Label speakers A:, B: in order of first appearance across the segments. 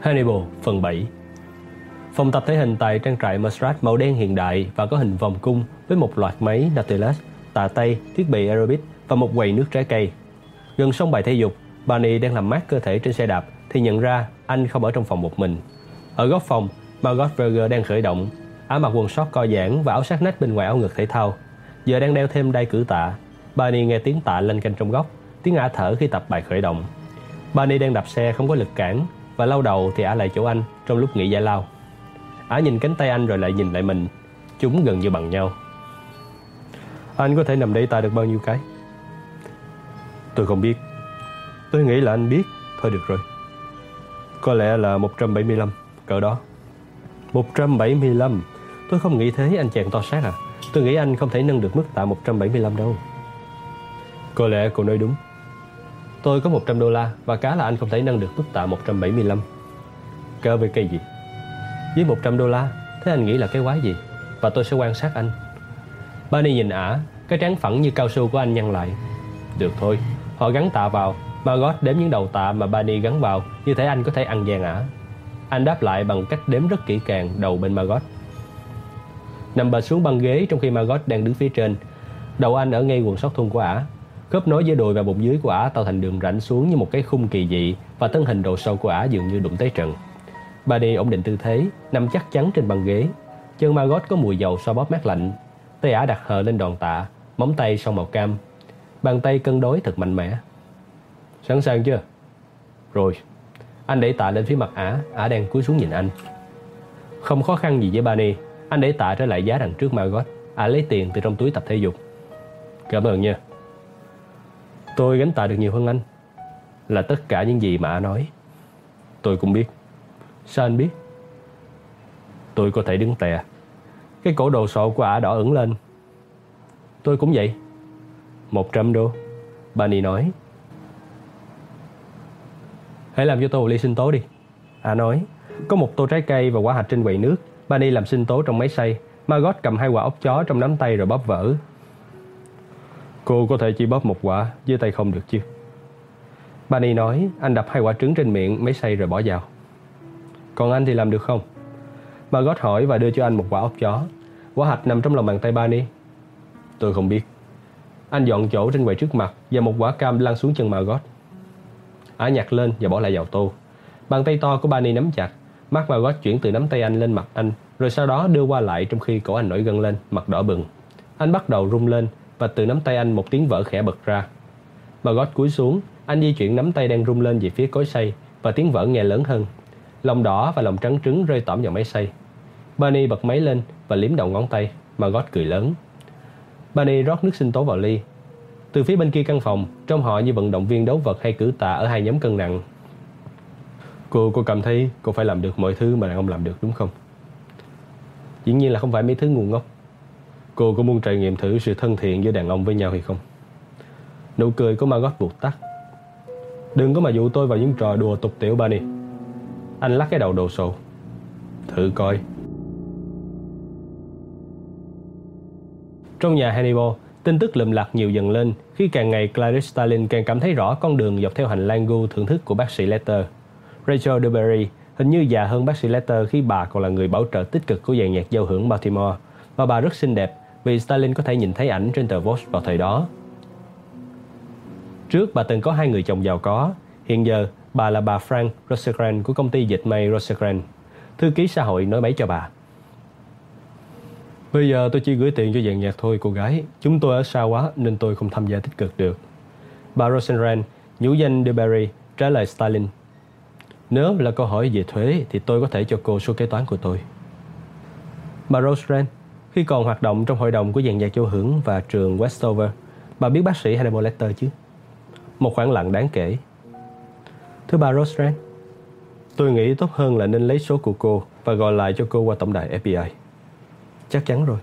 A: Hannibal phần 7 Phòng tập thể hình tại trang trại Masrat màu đen hiện đại và có hình vòng cung với một loạt máy Nautilus, tạ tay, thiết bị aerobic và một quầy nước trái cây. Gần xong bài thể dục, Barney đang làm mát cơ thể trên xe đạp thì nhận ra anh không ở trong phòng một mình. Ở góc phòng, Margot Berger đang khởi động, áo mặc quần sót co giãn và áo sát nách bên ngoài áo ngực thể thao. Giờ đang đeo thêm đai cử tạ. Barney nghe tiếng tạ lên canh trong góc, tiếng ả thở khi tập bài khởi động. Barney đang đạp xe không có lực cản và lau đầu thì ả lại chỗ anh trong lúc nghỉ giải lao. Ả nhìn cánh tay anh rồi lại nhìn lại mình, chúng gần như bằng nhau. Anh có thể nằm đây ta được bao nhiêu cái? Tôi không biết. Tôi nghĩ là anh biết. Thôi được rồi. Có lẽ là 175, cỡ đó. 175? Tôi không nghĩ thế anh chàng to xác à. Tôi nghĩ anh không thể nâng được mức tạ 175 đâu. Có lẽ cô nói đúng. Tôi có 100 đô la và cá là anh không thể nâng được mức tạ 175. cơ về cây gì? Với 100 đô la, thế anh nghĩ là cái quái gì? Và tôi sẽ quan sát anh. Barney nhìn ả, cái trán phẳng như cao su của anh nhăn lại. Được thôi, họ gắn tạ vào. Margot đếm những đầu tạ mà Barney gắn vào, như thể anh có thể ăn gian ả. Anh đáp lại bằng cách đếm rất kỹ càng đầu bên Margot. Nằm bệt xuống băng ghế trong khi Margot đang đứng phía trên. Đầu anh ở ngay quần sóc thun của ả. Khớp nối giữa đùi và bụng dưới của ả tạo thành đường rãnh xuống như một cái khung kỳ dị và thân hình độ sâu của ả dường như đụng tới trần. Barney ổn định tư thế, nằm chắc chắn trên băng ghế. Chân Margot có mùi dầu xoa bóp mát lạnh. Tay ả đặt hờ lên đòn tạ, móng tay son màu cam. Bàn tay cân đối thật mạnh mẽ. Sẵn sàng chưa? Rồi. Anh đẩy tạ lên phía mặt ả, ả đang cúi xuống nhìn anh. Không khó khăn gì với bani. anh đẩy tạ trở lại giá đằng trước Margot. Ả lấy tiền từ trong túi tập thể dục. Cảm ơn nha. Tôi gánh tạ được nhiều hơn anh. Là tất cả những gì mà ả nói. Tôi cũng biết. Sao anh biết? Tôi có thể đứng tè. Cái cổ đồ sộ của ả đỏ ửng lên. Tôi cũng vậy. Một trăm đô. bani nói. Hãy làm cho tôi một ly sinh tố đi. À nói. Có một tô trái cây và quả hạch trên quầy nước. bani làm sinh tố trong máy xay. Margot cầm hai quả ốc chó trong nắm tay rồi bóp vỡ. Cô có thể chỉ bóp một quả với tay không được chứ. bani nói, anh đập hai quả trứng trên miệng mấy xay rồi bỏ vào. Còn anh thì làm được không? Margot hỏi và đưa cho anh một quả ốc chó. Quả hạch nằm trong lòng bàn tay bani Tôi không biết. Anh dọn chỗ trên quầy trước mặt và một quả cam lăn xuống chân Margot. Ả nhặt lên và bỏ lại vào tô. Bàn tay to của bani nắm chặt. Mắt Margot chuyển từ nắm tay anh lên mặt anh, rồi sau đó đưa qua lại trong khi cổ anh nổi gân lên, mặt đỏ bừng. Anh bắt đầu rung lên và từ nắm tay anh một tiếng vỡ khẽ bật ra. Margot cúi xuống, anh di chuyển nắm tay đang rung lên về phía cối xay và tiếng vỡ nghe lớn hơn. Lòng đỏ và lòng trắng trứng rơi tỏm vào máy xay. Barney bật máy lên và liếm đầu ngón tay. Margot cười lớn. Barney rót nước sinh tố vào ly. Từ phía bên kia căn phòng, trông họ như vận động viên đấu vật hay cử tạ ở hai nhóm cân nặng. Cô cô cảm thấy cô phải làm được mọi thứ mà đàn ông làm được đúng không? Dĩ nhiên là không phải mấy thứ ngu ngốc. Cô có muốn trải nghiệm thử sự thân thiện giữa đàn ông với nhau hay không? Nụ cười của Margot buộc tắt. Đừng có mà dụ tôi vào những trò đùa tục tiểu Barney. Anh lắc cái đầu đồ sộ. Thử coi. Trong nhà Hannibal, tin tức lượm lặt nhiều dần lên khi càng ngày Clarice Starling càng cảm thấy rõ con đường dọc theo hành lang gu thưởng thức của bác sĩ Letter. Rachel DeBerry hình như già hơn bác sĩ Letter khi bà còn là người bảo trợ tích cực của dàn nhạc giao hưởng Baltimore và bà rất xinh đẹp vì Stalin có thể nhìn thấy ảnh trên tờ Vox vào thời đó. Trước bà từng có hai người chồng giàu có, hiện giờ bà là bà Frank Rosecrans của công ty dịch may Rosecrans. Thư ký xã hội nói bấy cho bà. Bây giờ tôi chỉ gửi tiền cho dàn nhạc thôi cô gái. Chúng tôi ở xa quá nên tôi không tham gia tích cực được. Bà Rosecrans, nhũ danh DeBerry, trả lời Stalin. Nếu là câu hỏi về thuế thì tôi có thể cho cô số kế toán của tôi. Bà Rosecrans, khi còn hoạt động trong hội đồng của dàn nhạc giao hưởng và trường Westover, bà biết bác sĩ Hannibal Lecter chứ? Một khoảng lặng đáng kể. Thưa bà Rostrand, tôi nghĩ tốt hơn là nên lấy số của cô và gọi lại cho cô qua tổng đài FBI. Chắc chắn rồi.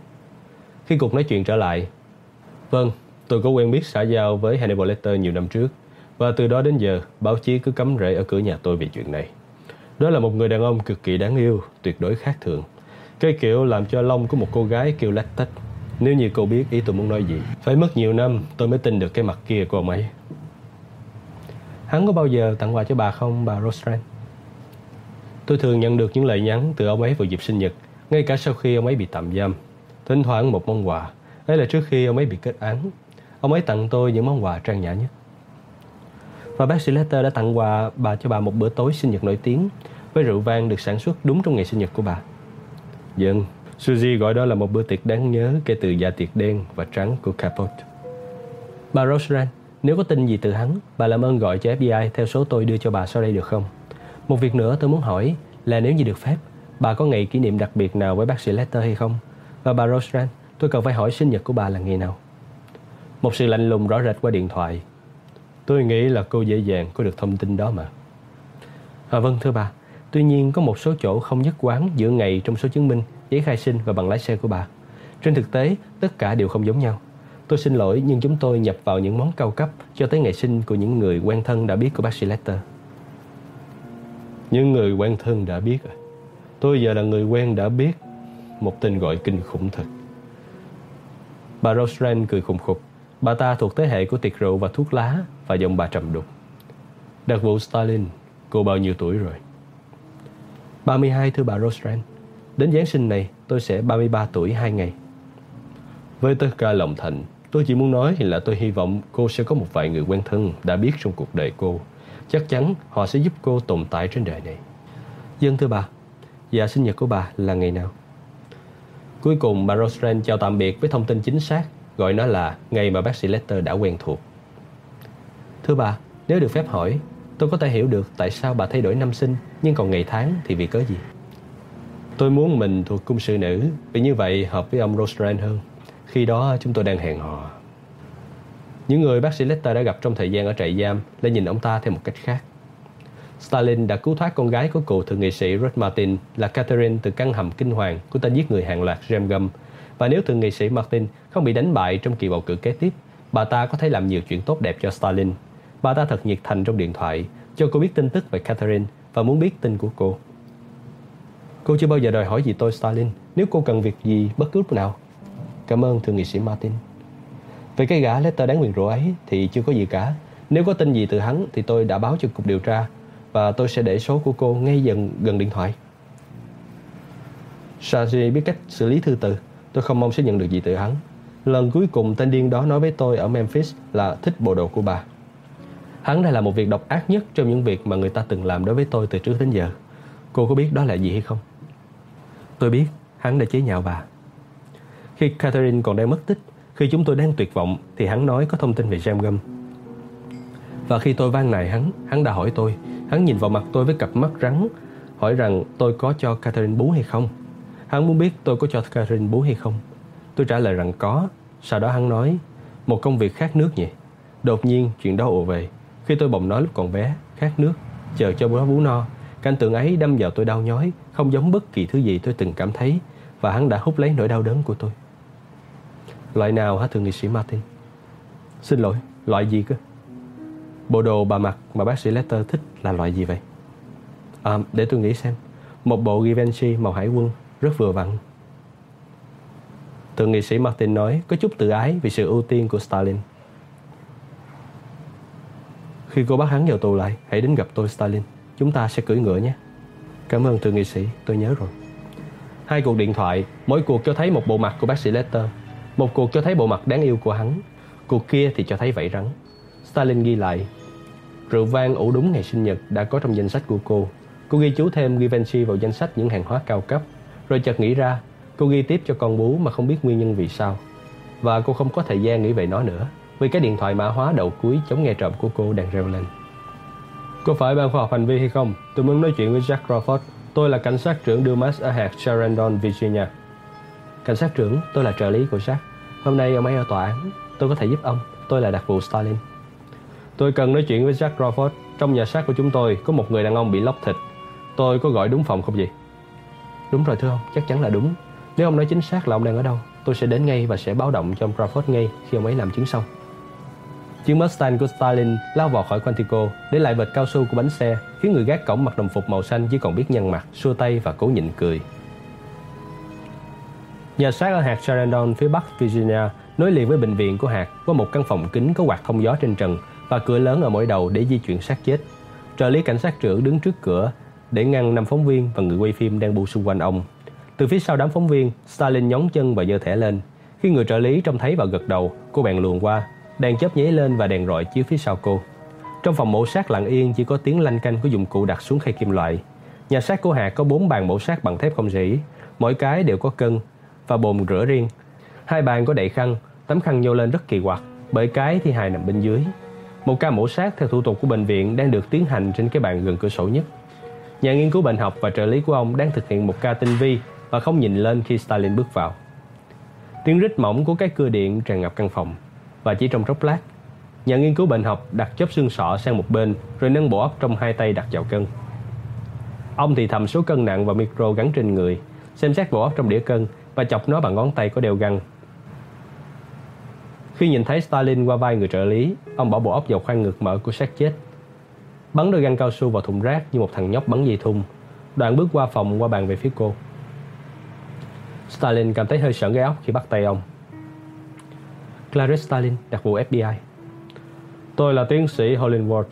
A: Khi cuộc nói chuyện trở lại, vâng, tôi có quen biết xã giao với Hannibal Lecter nhiều năm trước và từ đó đến giờ báo chí cứ cấm rễ ở cửa nhà tôi về chuyện này. Đó là một người đàn ông cực kỳ đáng yêu, tuyệt đối khác thường. Cái kiểu làm cho lông của một cô gái kêu lách tách. Nếu như cô biết ý tôi muốn nói gì. Phải mất nhiều năm tôi mới tin được cái mặt kia của ông ấy. Hắn có bao giờ tặng quà cho bà không, bà rostrand Tôi thường nhận được những lời nhắn từ ông ấy vào dịp sinh nhật, ngay cả sau khi ông ấy bị tạm giam. Thỉnh thoảng một món quà, ấy là trước khi ông ấy bị kết án. Ông ấy tặng tôi những món quà trang nhã nhất. Và bác sĩ Lester đã tặng quà bà cho bà một bữa tối sinh nhật nổi tiếng với rượu vang được sản xuất đúng trong ngày sinh nhật của bà. Dân, Suzy gọi đó là một bữa tiệc đáng nhớ kể từ dạ tiệc đen và trắng của Capote. Bà Rosran, nếu có tin gì từ hắn, bà làm ơn gọi cho FBI theo số tôi đưa cho bà sau đây được không? Một việc nữa tôi muốn hỏi là nếu như được phép, bà có ngày kỷ niệm đặc biệt nào với bác sĩ Lester hay không? Và bà Rosran, tôi cần phải hỏi sinh nhật của bà là ngày nào? Một sự lạnh lùng rõ rệt qua điện thoại. Tôi nghĩ là cô dễ dàng có được thông tin đó mà. À vâng thưa bà, tuy nhiên có một số chỗ không nhất quán giữa ngày trong số chứng minh, giấy khai sinh và bằng lái xe của bà. Trên thực tế, tất cả đều không giống nhau. Tôi xin lỗi nhưng chúng tôi nhập vào những món cao cấp cho tới ngày sinh của những người quen thân đã biết của bác sĩ Lester. Những người quen thân đã biết à? Tôi giờ là người quen đã biết Một tên gọi kinh khủng thật Bà Rosran cười khùng khục Bà ta thuộc thế hệ của tiệc rượu và thuốc lá Và giọng bà trầm đục Đặc vụ Stalin Cô bao nhiêu tuổi rồi 32 thưa bà Rosran Đến Giáng sinh này tôi sẽ 33 tuổi 2 ngày. Với tất cả lòng thành Tôi chỉ muốn nói là tôi hy vọng cô sẽ có một vài người quen thân đã biết trong cuộc đời cô. Chắc chắn họ sẽ giúp cô tồn tại trên đời này. Dân thưa bà Dạ sinh nhật của bà là ngày nào? Cuối cùng bà Rosren chào tạm biệt với thông tin chính xác Gọi nó là ngày mà bác sĩ Lester đã quen thuộc. Thưa bà, nếu được phép hỏi Tôi có thể hiểu được tại sao bà thay đổi năm sinh Nhưng còn ngày tháng thì vì cớ gì Tôi muốn mình thuộc cung sư nữ Vì như vậy hợp với ông Rosren hơn Khi đó chúng tôi đang hẹn hò những người bác sĩ Lester đã gặp trong thời gian ở trại giam lại nhìn ông ta theo một cách khác. Stalin đã cứu thoát con gái của cựu thượng nghị sĩ Ruth Martin là Catherine từ căn hầm kinh hoàng của tên giết người hàng loạt James Gum. Và nếu thượng nghị sĩ Martin không bị đánh bại trong kỳ bầu cử kế tiếp, bà ta có thể làm nhiều chuyện tốt đẹp cho Stalin. Bà ta thật nhiệt thành trong điện thoại, cho cô biết tin tức về Catherine và muốn biết tin của cô. Cô chưa bao giờ đòi hỏi gì tôi Stalin nếu cô cần việc gì bất cứ lúc nào. Cảm ơn thượng nghị sĩ Martin. Về cái gã letter đáng nguyền rủa ấy thì chưa có gì cả. Nếu có tin gì từ hắn thì tôi đã báo cho cục điều tra và tôi sẽ để số của cô ngay dần gần điện thoại. Shaji biết cách xử lý thư từ. Tôi không mong sẽ nhận được gì từ hắn. Lần cuối cùng tên điên đó nói với tôi ở Memphis là thích bộ đồ của bà. Hắn đã là một việc độc ác nhất trong những việc mà người ta từng làm đối với tôi từ trước đến giờ. Cô có biết đó là gì hay không? Tôi biết, hắn đã chế nhạo bà. Khi Catherine còn đang mất tích, khi chúng tôi đang tuyệt vọng thì hắn nói có thông tin về Jam Gum. Và khi tôi van nài hắn, hắn đã hỏi tôi. Hắn nhìn vào mặt tôi với cặp mắt rắn, hỏi rằng tôi có cho Catherine bú hay không. Hắn muốn biết tôi có cho Catherine bú hay không. Tôi trả lời rằng có. Sau đó hắn nói, một công việc khác nước nhỉ. Đột nhiên chuyện đó ùa về. Khi tôi bồng nó lúc còn bé, khát nước, chờ cho nó bú no. Cảnh tượng ấy đâm vào tôi đau nhói, không giống bất kỳ thứ gì tôi từng cảm thấy. Và hắn đã hút lấy nỗi đau đớn của tôi. Loại nào hả thượng nghị sĩ Martin? Xin lỗi, loại gì cơ? Bộ đồ bà mặc mà bác sĩ Lester thích là loại gì vậy? À, để tôi nghĩ xem. Một bộ Givenchy màu hải quân rất vừa vặn. Thượng nghị sĩ Martin nói có chút tự ái vì sự ưu tiên của Stalin. Khi cô bắt hắn vào tù lại, hãy đến gặp tôi Stalin. Chúng ta sẽ cưỡi ngựa nhé. Cảm ơn thượng nghị sĩ, tôi nhớ rồi. Hai cuộc điện thoại, mỗi cuộc cho thấy một bộ mặt của bác sĩ Lester một cuộc cho thấy bộ mặt đáng yêu của hắn. Cuộc kia thì cho thấy vảy rắn. Stalin ghi lại. Rượu vang ủ đúng ngày sinh nhật đã có trong danh sách của cô. Cô ghi chú thêm Givenchy vào danh sách những hàng hóa cao cấp. Rồi chợt nghĩ ra Cô ghi tiếp cho con bú mà không biết nguyên nhân vì sao. Và cô không có thời gian nghĩ về nó nữa. Vì cái điện thoại mã hóa đầu cuối chống nghe trộm của cô đang reo lên Có phải ban khoa học hành vi hay không? Tôi muốn nói chuyện với Jack Crawford Tôi là cảnh sát trưởng Dumas ở hạt Sharandon, Virginia Cảnh sát trưởng, tôi là trợ lý của Jack. Hôm nay ông ấy ở tòa án. Tôi có thể giúp ông. Tôi là đặc vụ Stalin. Tôi cần nói chuyện với Jack Crawford. Trong nhà xác của chúng tôi có một người đàn ông bị lóc thịt. Tôi có gọi đúng phòng không gì? Đúng rồi thưa ông, chắc chắn là đúng. Nếu ông nói chính xác là ông đang ở đâu, tôi sẽ đến ngay và sẽ báo động cho ông Crawford ngay khi ông ấy làm chứng xong. Chiếc Mustang của Stalin lao vào khỏi Quantico để lại vệt cao su của bánh xe khiến người gác cổng mặc đồng phục màu xanh chỉ còn biết nhăn mặt, xua tay và cố nhịn cười. Nhà xác ở hạt Sarandon phía bắc Virginia nối liền với bệnh viện của hạt có một căn phòng kính có quạt thông gió trên trần và cửa lớn ở mỗi đầu để di chuyển xác chết. Trợ lý cảnh sát trưởng đứng trước cửa để ngăn năm phóng viên và người quay phim đang bu xung quanh ông. Từ phía sau đám phóng viên, Stalin nhón chân và giơ thẻ lên. Khi người trợ lý trông thấy và gật đầu, cô bạn luồn qua. Đèn chớp nháy lên và đèn rọi chiếu phía sau cô. Trong phòng mổ xác lặng yên chỉ có tiếng lanh canh của dụng cụ đặt xuống khay kim loại. Nhà xác của Hà có bốn bàn mổ xác bằng thép không rỉ, mỗi cái đều có cân và bồn rửa riêng. Hai bàn có đậy khăn, tấm khăn nhô lên rất kỳ quặc, bởi cái thì hài nằm bên dưới. Một ca mổ xác theo thủ tục của bệnh viện đang được tiến hành trên cái bàn gần cửa sổ nhất. Nhà nghiên cứu bệnh học và trợ lý của ông đang thực hiện một ca tinh vi và không nhìn lên khi Stalin bước vào. Tiếng rít mỏng của cái cưa điện tràn ngập căn phòng và chỉ trong chốc lát, nhà nghiên cứu bệnh học đặt chóp xương sọ sang một bên rồi nâng bộ óc trong hai tay đặt vào cân. Ông thì thầm số cân nặng và micro gắn trên người, xem xét bộ óc trong đĩa cân và chọc nó bằng ngón tay có đeo găng. Khi nhìn thấy Stalin qua vai người trợ lý, ông bỏ bộ óc vào khoang ngực mở của xác chết. Bắn đôi găng cao su vào thùng rác như một thằng nhóc bắn dây thun. Đoạn bước qua phòng qua bàn về phía cô. Stalin cảm thấy hơi sợn gai óc khi bắt tay ông. Clarice Stalin, đặc vụ FBI. Tôi là tiến sĩ Hollingworth,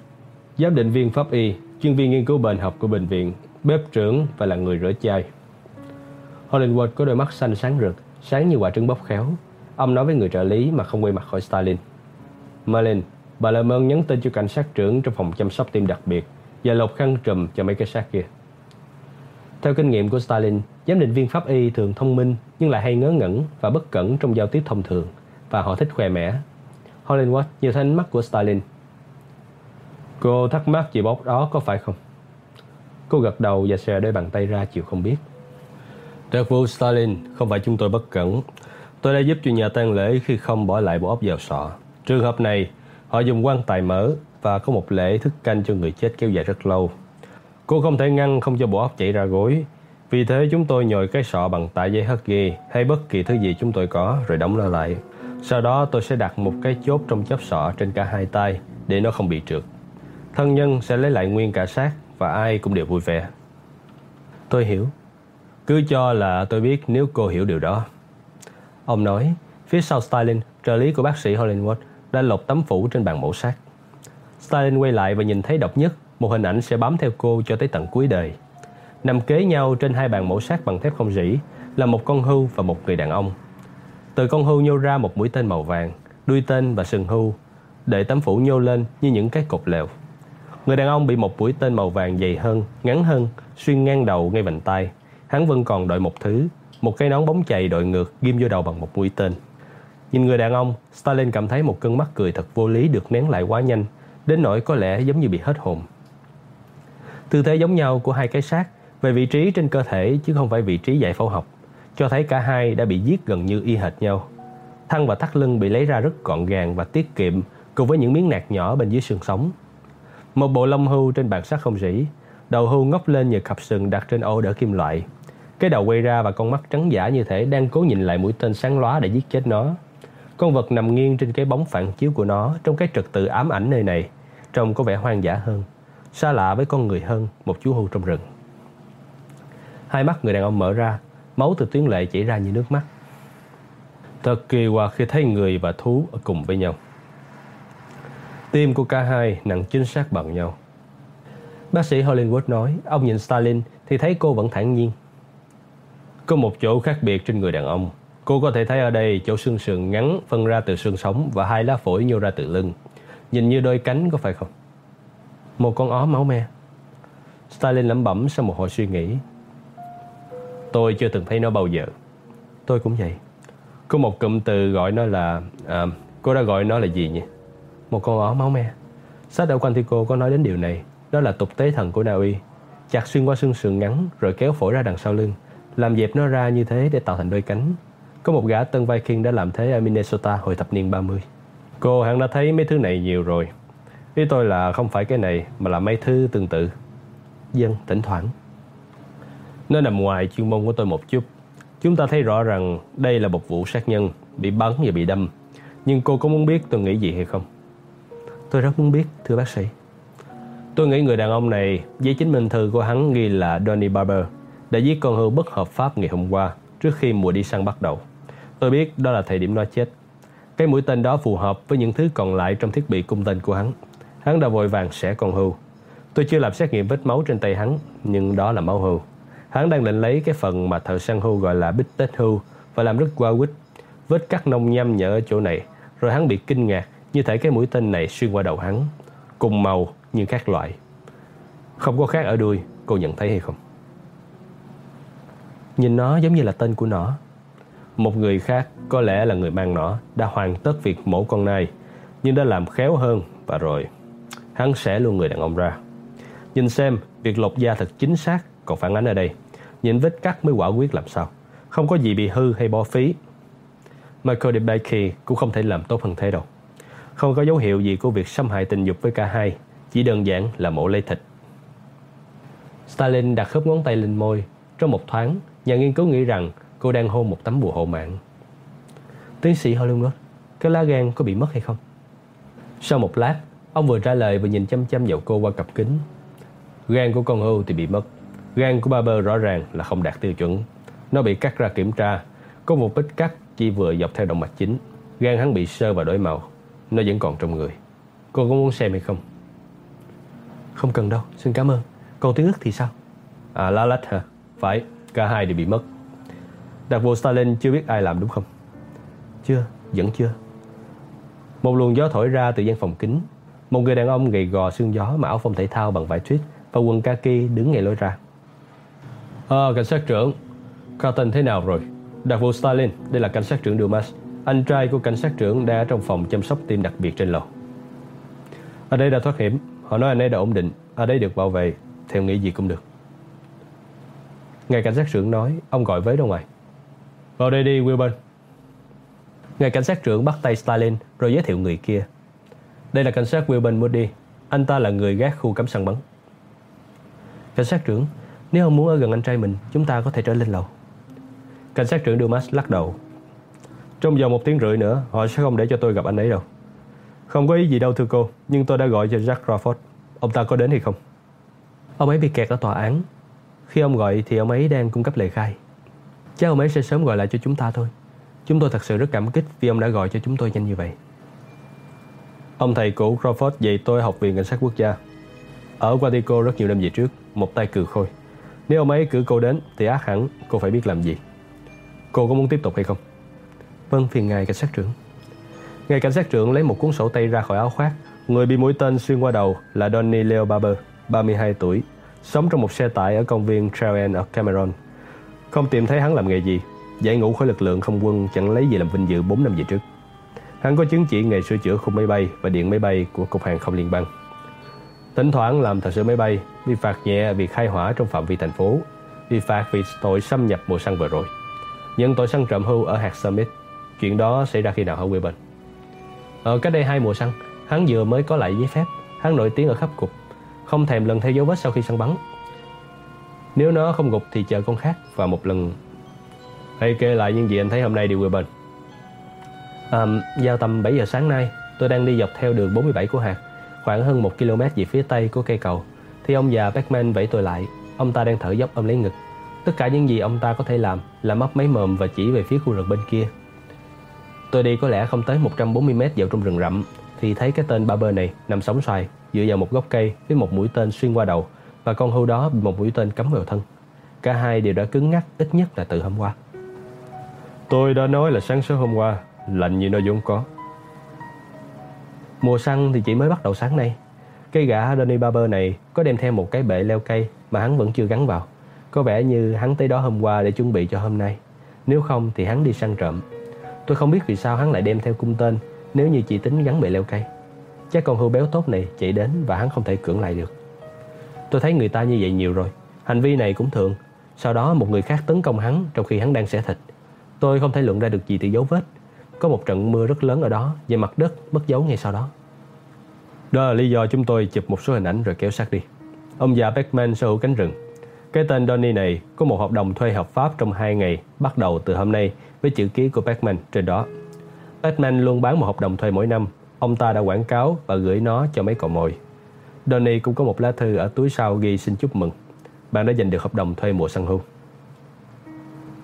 A: giám định viên pháp y, chuyên viên nghiên cứu bệnh học của bệnh viện, bếp trưởng và là người rửa chai. Hollingworth có đôi mắt xanh sáng rực, sáng như quả trứng bóc khéo. Ông nói với người trợ lý mà không quay mặt khỏi Stalin. Marlin, bà làm ơn nhắn tin cho cảnh sát trưởng trong phòng chăm sóc tim đặc biệt và lột khăn trùm cho mấy cái xác kia. Theo kinh nghiệm của Stalin, giám định viên pháp y thường thông minh nhưng lại hay ngớ ngẩn và bất cẩn trong giao tiếp thông thường và họ thích khoe mẽ. Hollingworth nhìn thấy ánh mắt của Stalin. Cô thắc mắc chị bóc đó có phải không? Cô gật đầu và xòe đôi bàn tay ra chịu không biết. Đặc vụ Stalin, không phải chúng tôi bất cẩn. Tôi đã giúp cho nhà tang lễ khi không bỏ lại bộ óc vào sọ. Trường hợp này, họ dùng quan tài mở và có một lễ thức canh cho người chết kéo dài rất lâu. Cô không thể ngăn không cho bộ óc chảy ra gối. Vì thế chúng tôi nhồi cái sọ bằng tạ dây hất ghi hay bất kỳ thứ gì chúng tôi có rồi đóng nó lại. Sau đó tôi sẽ đặt một cái chốt trong chóp sọ trên cả hai tay để nó không bị trượt. Thân nhân sẽ lấy lại nguyên cả xác và ai cũng đều vui vẻ. Tôi hiểu. Cứ cho là tôi biết nếu cô hiểu điều đó. Ông nói, phía sau Stalin, trợ lý của bác sĩ Hollingwood đã lột tấm phủ trên bàn mổ xác. Stalin quay lại và nhìn thấy độc nhất, một hình ảnh sẽ bám theo cô cho tới tận cuối đời. Nằm kế nhau trên hai bàn mổ xác bằng thép không rỉ là một con hưu và một người đàn ông. Từ con hưu nhô ra một mũi tên màu vàng, đuôi tên và sừng hưu, để tấm phủ nhô lên như những cái cột lều. Người đàn ông bị một mũi tên màu vàng dày hơn, ngắn hơn, xuyên ngang đầu ngay vành tay. Hắn vẫn còn đội một thứ, một cây nón bóng chày đội ngược ghim vô đầu bằng một mũi tên. Nhìn người đàn ông, Stalin cảm thấy một cơn mắt cười thật vô lý được nén lại quá nhanh, đến nỗi có lẽ giống như bị hết hồn. Tư thế giống nhau của hai cái xác về vị trí trên cơ thể chứ không phải vị trí giải phẫu học, cho thấy cả hai đã bị giết gần như y hệt nhau. Thân và thắt lưng bị lấy ra rất gọn gàng và tiết kiệm cùng với những miếng nạc nhỏ bên dưới xương sống. Một bộ lông hưu trên bàn sắt không rỉ, đầu hưu ngóc lên như cặp sừng đặt trên ô đỡ kim loại. Cái đầu quay ra và con mắt trắng giả như thể đang cố nhìn lại mũi tên sáng lóa để giết chết nó. Con vật nằm nghiêng trên cái bóng phản chiếu của nó trong cái trật tự ám ảnh nơi này, trông có vẻ hoang dã hơn, xa lạ với con người hơn một chú hưu trong rừng. Hai mắt người đàn ông mở ra, máu từ tuyến lệ chảy ra như nước mắt. Thật kỳ quặc khi thấy người và thú ở cùng với nhau. Tim của cả hai nặng chính xác bằng nhau. Bác sĩ Hollywood nói, ông nhìn Stalin thì thấy cô vẫn thản nhiên. Có một chỗ khác biệt trên người đàn ông. Cô có thể thấy ở đây chỗ xương sườn ngắn phân ra từ xương sống và hai lá phổi nhô ra từ lưng. Nhìn như đôi cánh có phải không? Một con ó máu me. Stalin lẩm bẩm sau một hồi suy nghĩ. Tôi chưa từng thấy nó bao giờ. Tôi cũng vậy. Có một cụm từ gọi nó là... À, cô đã gọi nó là gì nhỉ? Một con ó máu me. Sách ở Quantico có nói đến điều này. Đó là tục tế thần của Na Uy. Chặt xuyên qua xương sườn ngắn rồi kéo phổi ra đằng sau lưng. Làm dẹp nó ra như thế để tạo thành đôi cánh. Có một gã tân Viking đã làm thế ở Minnesota hồi thập niên 30. Cô hẳn đã thấy mấy thứ này nhiều rồi. Ý tôi là không phải cái này mà là mấy thứ tương tự. Dân, thỉnh thoảng. Nó nằm ngoài chuyên môn của tôi một chút. Chúng ta thấy rõ rằng đây là một vụ sát nhân, bị bắn và bị đâm. Nhưng cô có muốn biết tôi nghĩ gì hay không? Tôi rất muốn biết, thưa bác sĩ. Tôi nghĩ người đàn ông này, giấy chứng minh thư của hắn ghi là Donny Barber, đã giết con hươu bất hợp pháp ngày hôm qua, trước khi mùa đi săn bắt đầu. Tôi biết đó là thời điểm nó chết. Cái mũi tên đó phù hợp với những thứ còn lại trong thiết bị cung tên của hắn. Hắn đã vội vàng xẻ con hươu. Tôi chưa làm xét nghiệm vết máu trên tay hắn, nhưng đó là máu hưu. Hắn đang định lấy cái phần mà thợ săn hưu gọi là bít tết hưu và làm rất qua quýt. Vết cắt nông nhăm nhở ở chỗ này, rồi hắn bị kinh ngạc như thể cái mũi tên này xuyên qua đầu hắn. Cùng màu nhưng khác loại. Không có khác ở đuôi, cô nhận thấy hay không? Nhìn nó giống như là tên của nó. Một người khác, có lẽ là người mang nó, đã hoàn tất việc mổ con nai, nhưng đã làm khéo hơn và rồi hắn sẽ luôn người đàn ông ra. Nhìn xem, việc lột da thật chính xác còn phản ánh ở đây những vết cắt mới quả quyết làm sao. Không có gì bị hư hay bỏ phí. Michael DeBakey cũng không thể làm tốt hơn thế đâu. Không có dấu hiệu gì của việc xâm hại tình dục với cả hai, chỉ đơn giản là mổ lấy thịt. Stalin đặt khớp ngón tay lên môi. Trong một thoáng, nhà nghiên cứu nghĩ rằng cô đang hôn một tấm bùa hộ mạng. Tiến sĩ Hollywood, cái lá gan có bị mất hay không? Sau một lát, ông vừa trả lời vừa nhìn chăm chăm vào cô qua cặp kính. Gan của con hưu thì bị mất. Gan của Barber rõ ràng là không đạt tiêu chuẩn. Nó bị cắt ra kiểm tra. Có một vết cắt chỉ vừa dọc theo động mạch chính. Gan hắn bị sơ và đổi màu. Nó vẫn còn trong người. Cô có muốn xem hay không? Không cần đâu, xin cảm ơn. Còn tiếng ức thì sao? À, lá lách hả? Phải, cả hai đều bị mất. Đặc vụ Stalin chưa biết ai làm đúng không? Chưa, vẫn chưa. Một luồng gió thổi ra từ gian phòng kính. Một người đàn ông gầy gò xương gió mặc áo phông thể thao bằng vải tuyết và quần kaki đứng ngay lối ra. Ờ, à, cảnh sát trưởng. Carlton thế nào rồi? Đặc vụ Stalin, đây là cảnh sát trưởng Dumas. Anh trai của cảnh sát trưởng đang ở trong phòng chăm sóc tim đặc biệt trên lầu. Ở đây đã thoát hiểm. Họ nói anh ấy đã ổn định. Ở đây được bảo vệ. Theo nghĩ gì cũng được. Ngài cảnh sát trưởng nói, ông gọi với ra ngoài. Vào đây đi, Wilburn. Ngài cảnh sát trưởng bắt tay Stalin rồi giới thiệu người kia. Đây là cảnh sát Wilburn Moody. Anh ta là người gác khu cấm săn bắn. Cảnh sát trưởng, nếu ông muốn ở gần anh trai mình, chúng ta có thể trở lên lầu. Cảnh sát trưởng Dumas lắc đầu. Trong vòng một tiếng rưỡi nữa, họ sẽ không để cho tôi gặp anh ấy đâu. Không có ý gì đâu thưa cô, nhưng tôi đã gọi cho Jack Crawford. Ông ta có đến hay không? Ông ấy bị kẹt ở tòa án. Khi ông gọi thì ông ấy đang cung cấp lời khai. Chắc ông ấy sẽ sớm gọi lại cho chúng ta thôi. Chúng tôi thật sự rất cảm kích vì ông đã gọi cho chúng tôi nhanh như vậy. Ông thầy cũ Crawford dạy tôi học viện cảnh sát quốc gia. Ở Quantico rất nhiều năm về trước, một tay cừ khôi. Nếu ông ấy cử cô đến thì ác hẳn cô phải biết làm gì. Cô có muốn tiếp tục hay không? Vâng, phiền ngài cảnh sát trưởng. Ngài cảnh sát trưởng lấy một cuốn sổ tay ra khỏi áo khoác. Người bị mũi tên xuyên qua đầu là Donny Leo Barber, 32 tuổi, sống trong một xe tải ở công viên Trail ở Cameron. Không tìm thấy hắn làm nghề gì, giải ngũ khỏi lực lượng không quân chẳng lấy gì làm vinh dự 4 năm về trước. Hắn có chứng chỉ nghề sửa chữa khung máy bay và điện máy bay của Cục Hàng không Liên bang. Thỉnh thoảng làm thợ sửa máy bay, bị phạt nhẹ vì khai hỏa trong phạm vi thành phố, bị phạt vì tội xâm nhập mùa săn vừa rồi. Nhận tội săn trộm hưu ở hạt Summit. Chuyện đó xảy ra khi nào hả Wilburn? Ở cách đây hai mùa săn, hắn vừa mới có lại giấy phép. Hắn nổi tiếng ở khắp cục, không thèm lần theo dấu vết sau khi săn bắn. Nếu nó không gục thì chờ con khác và một lần Hãy kể lại những gì anh thấy hôm nay đi Wilburn. À, giao tầm 7 giờ sáng nay, tôi đang đi dọc theo đường 47 của hạt, khoảng hơn 1 km về phía tây của cây cầu. Thì ông già Batman vẫy tôi lại, ông ta đang thở dốc ôm lấy ngực. Tất cả những gì ông ta có thể làm là móc máy mồm và chỉ về phía khu rừng bên kia. Tôi đi có lẽ không tới 140 mét vào trong rừng rậm thì thấy cái tên Barber này nằm sóng xoài dựa vào một gốc cây với một mũi tên xuyên qua đầu và con hưu đó bị một mũi tên cắm vào thân. Cả hai đều đã cứng ngắc ít nhất là từ hôm qua. Tôi đã nói là sáng sớm hôm qua Lạnh như nó vốn có Mùa săn thì chỉ mới bắt đầu sáng nay cái gã Donny Barber này Có đem theo một cái bệ leo cây Mà hắn vẫn chưa gắn vào. Có vẻ như hắn tới đó hôm qua để chuẩn bị cho hôm nay. Nếu không thì hắn đi săn trộm. Tôi không biết vì sao hắn lại đem theo cung tên Nếu như chỉ tính gắn bệ leo cây. Chắc con hưu béo tốt này chạy đến Và hắn không thể cưỡng lại được. Tôi thấy người ta như vậy nhiều rồi. Hành vi này cũng thường. Sau đó một người khác tấn công hắn Trong khi hắn đang xẻ thịt. Tôi không thể luận ra được gì từ dấu vết. Có một trận mưa rất lớn ở đó và mặt đất mất dấu ngay sau đó. Đó là lý do chúng tôi chụp một số hình ảnh rồi kéo sát đi. Ông già Beckman sở hữu cánh rừng. Cái tên Donny này có một hợp đồng thuê hợp pháp trong 2 ngày bắt đầu từ hôm nay với chữ ký của Beckman trên đó. Beckman luôn bán một hợp đồng thuê mỗi năm. Ông ta đã quảng cáo và gửi nó cho mấy cậu mồi. Donny cũng có một lá thư ở túi sau ghi xin chúc mừng. Bạn đã giành được hợp đồng thuê mùa săn hưu.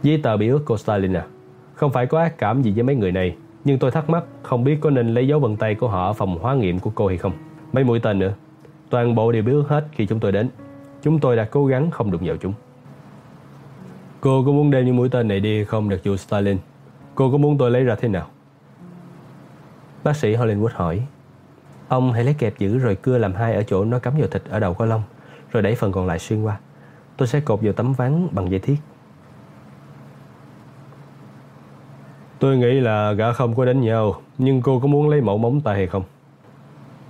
A: Giấy tờ bị ước của Stalin à Không phải có ác cảm gì với mấy người này nhưng tôi thắc mắc Không biết có nên lấy dấu vân tay của họ ở phòng hóa nghiệm của cô hay không Mấy mũi tên nữa Toàn bộ đều biết hết khi chúng tôi đến. Chúng tôi đã cố gắng không đụng vào chúng. Cô có muốn đem những mũi tên này đi không, đặc vụ Stalin? Cô có muốn tôi lấy ra thế nào? Bác sĩ Hollywood hỏi. Ông hãy lấy kẹp giữ rồi cưa làm hai ở chỗ nó cắm vào thịt ở đầu có lông, rồi đẩy phần còn lại xuyên qua. Tôi sẽ cột vào tấm ván bằng dây thiết. Tôi nghĩ là gã không có đánh nhau, nhưng cô có muốn lấy mẫu móng tay hay không?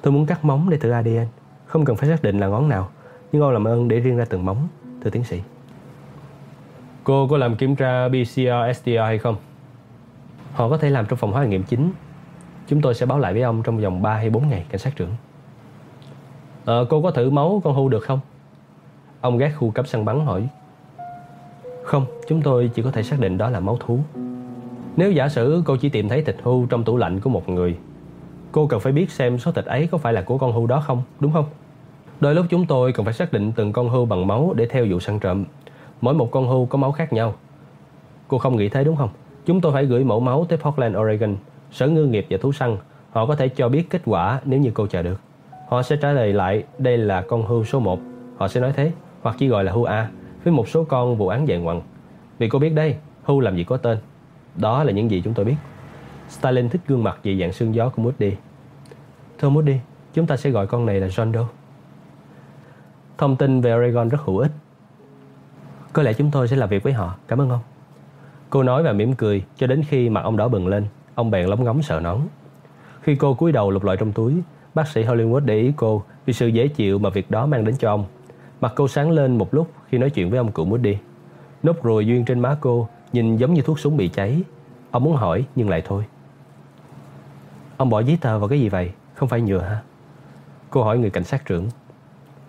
A: Tôi muốn cắt móng để thử ADN. Không cần phải xác định là ngón nào, nhưng ông làm ơn để riêng ra từng móng, thưa tiến sĩ. Cô có làm kiểm tra PCR, STI hay không? Họ có thể làm trong phòng hóa nghiệm chính. Chúng tôi sẽ báo lại với ông trong vòng 3 hay 4 ngày, cảnh sát trưởng. À, cô có thử máu con hưu được không? Ông gác khu cấp săn bắn hỏi. Không, chúng tôi chỉ có thể xác định đó là máu thú. Nếu giả sử cô chỉ tìm thấy thịt hưu trong tủ lạnh của một người, cô cần phải biết xem số thịt ấy có phải là của con hưu đó không, đúng không? Đôi lúc chúng tôi cần phải xác định từng con hưu bằng máu để theo vụ săn trộm. Mỗi một con hưu có máu khác nhau. Cô không nghĩ thế đúng không? Chúng tôi phải gửi mẫu máu tới Portland, Oregon, Sở Ngư nghiệp và Thú săn. Họ có thể cho biết kết quả nếu như cô chờ được. Họ sẽ trả lời lại đây là con hưu số 1. Họ sẽ nói thế, hoặc chỉ gọi là hưu A, với một số con vụ án dài ngoằng. Vì cô biết đây, hưu làm gì có tên. Đó là những gì chúng tôi biết. Stalin thích gương mặt dị dạng sương gió của Moody. Thưa Moody, chúng ta sẽ gọi con này là John Doe. Thông tin về Oregon rất hữu ích. Có lẽ chúng tôi sẽ làm việc với họ. Cảm ơn ông. Cô nói và mỉm cười cho đến khi mặt ông đỏ bừng lên. Ông bèn lóng ngóng sợ nón. Khi cô cúi đầu lục lọi trong túi, bác sĩ Hollywood để ý cô vì sự dễ chịu mà việc đó mang đến cho ông. Mặt cô sáng lên một lúc khi nói chuyện với ông cụ Moody. Nốt ruồi duyên trên má cô nhìn giống như thuốc súng bị cháy. Ông muốn hỏi nhưng lại thôi. Ông bỏ giấy tờ vào cái gì vậy? Không phải nhựa hả? Cô hỏi người cảnh sát trưởng.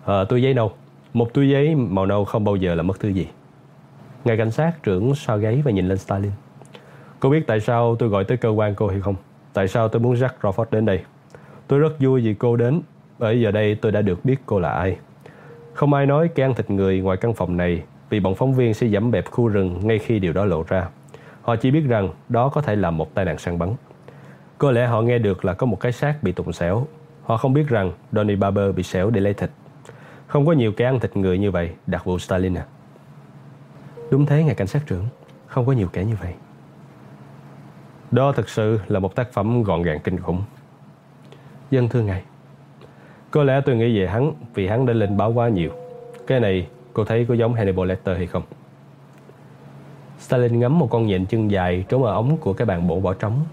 A: Ờ, tôi giấy nâu. Một túi giấy màu nâu không bao giờ là mất thứ gì. Ngài cảnh sát trưởng so gáy và nhìn lên Stalin. Cô biết tại sao tôi gọi tới cơ quan cô hay không? Tại sao tôi muốn Jack Crawford đến đây? Tôi rất vui vì cô đến. Bởi giờ đây tôi đã được biết cô là ai. Không ai nói can ăn thịt người ngoài căn phòng này vì bọn phóng viên sẽ dẫm bẹp khu rừng ngay khi điều đó lộ ra. Họ chỉ biết rằng đó có thể là một tai nạn săn bắn. Có lẽ họ nghe được là có một cái xác bị tụng xẻo. Họ không biết rằng Donny Barber bị xẻo để lấy thịt. Không có nhiều kẻ ăn thịt người như vậy, đặc vụ Stalin à. Đúng thế, ngài cảnh sát trưởng. Không có nhiều kẻ như vậy. Đó thực sự là một tác phẩm gọn gàng kinh khủng. Dân thưa ngài. Có lẽ tôi nghĩ về hắn vì hắn đã lên báo quá nhiều. Cái này cô thấy có giống Hannibal Lecter hay không? Stalin ngắm một con nhện chân dài trốn ở ống của cái bàn bộ bỏ trống.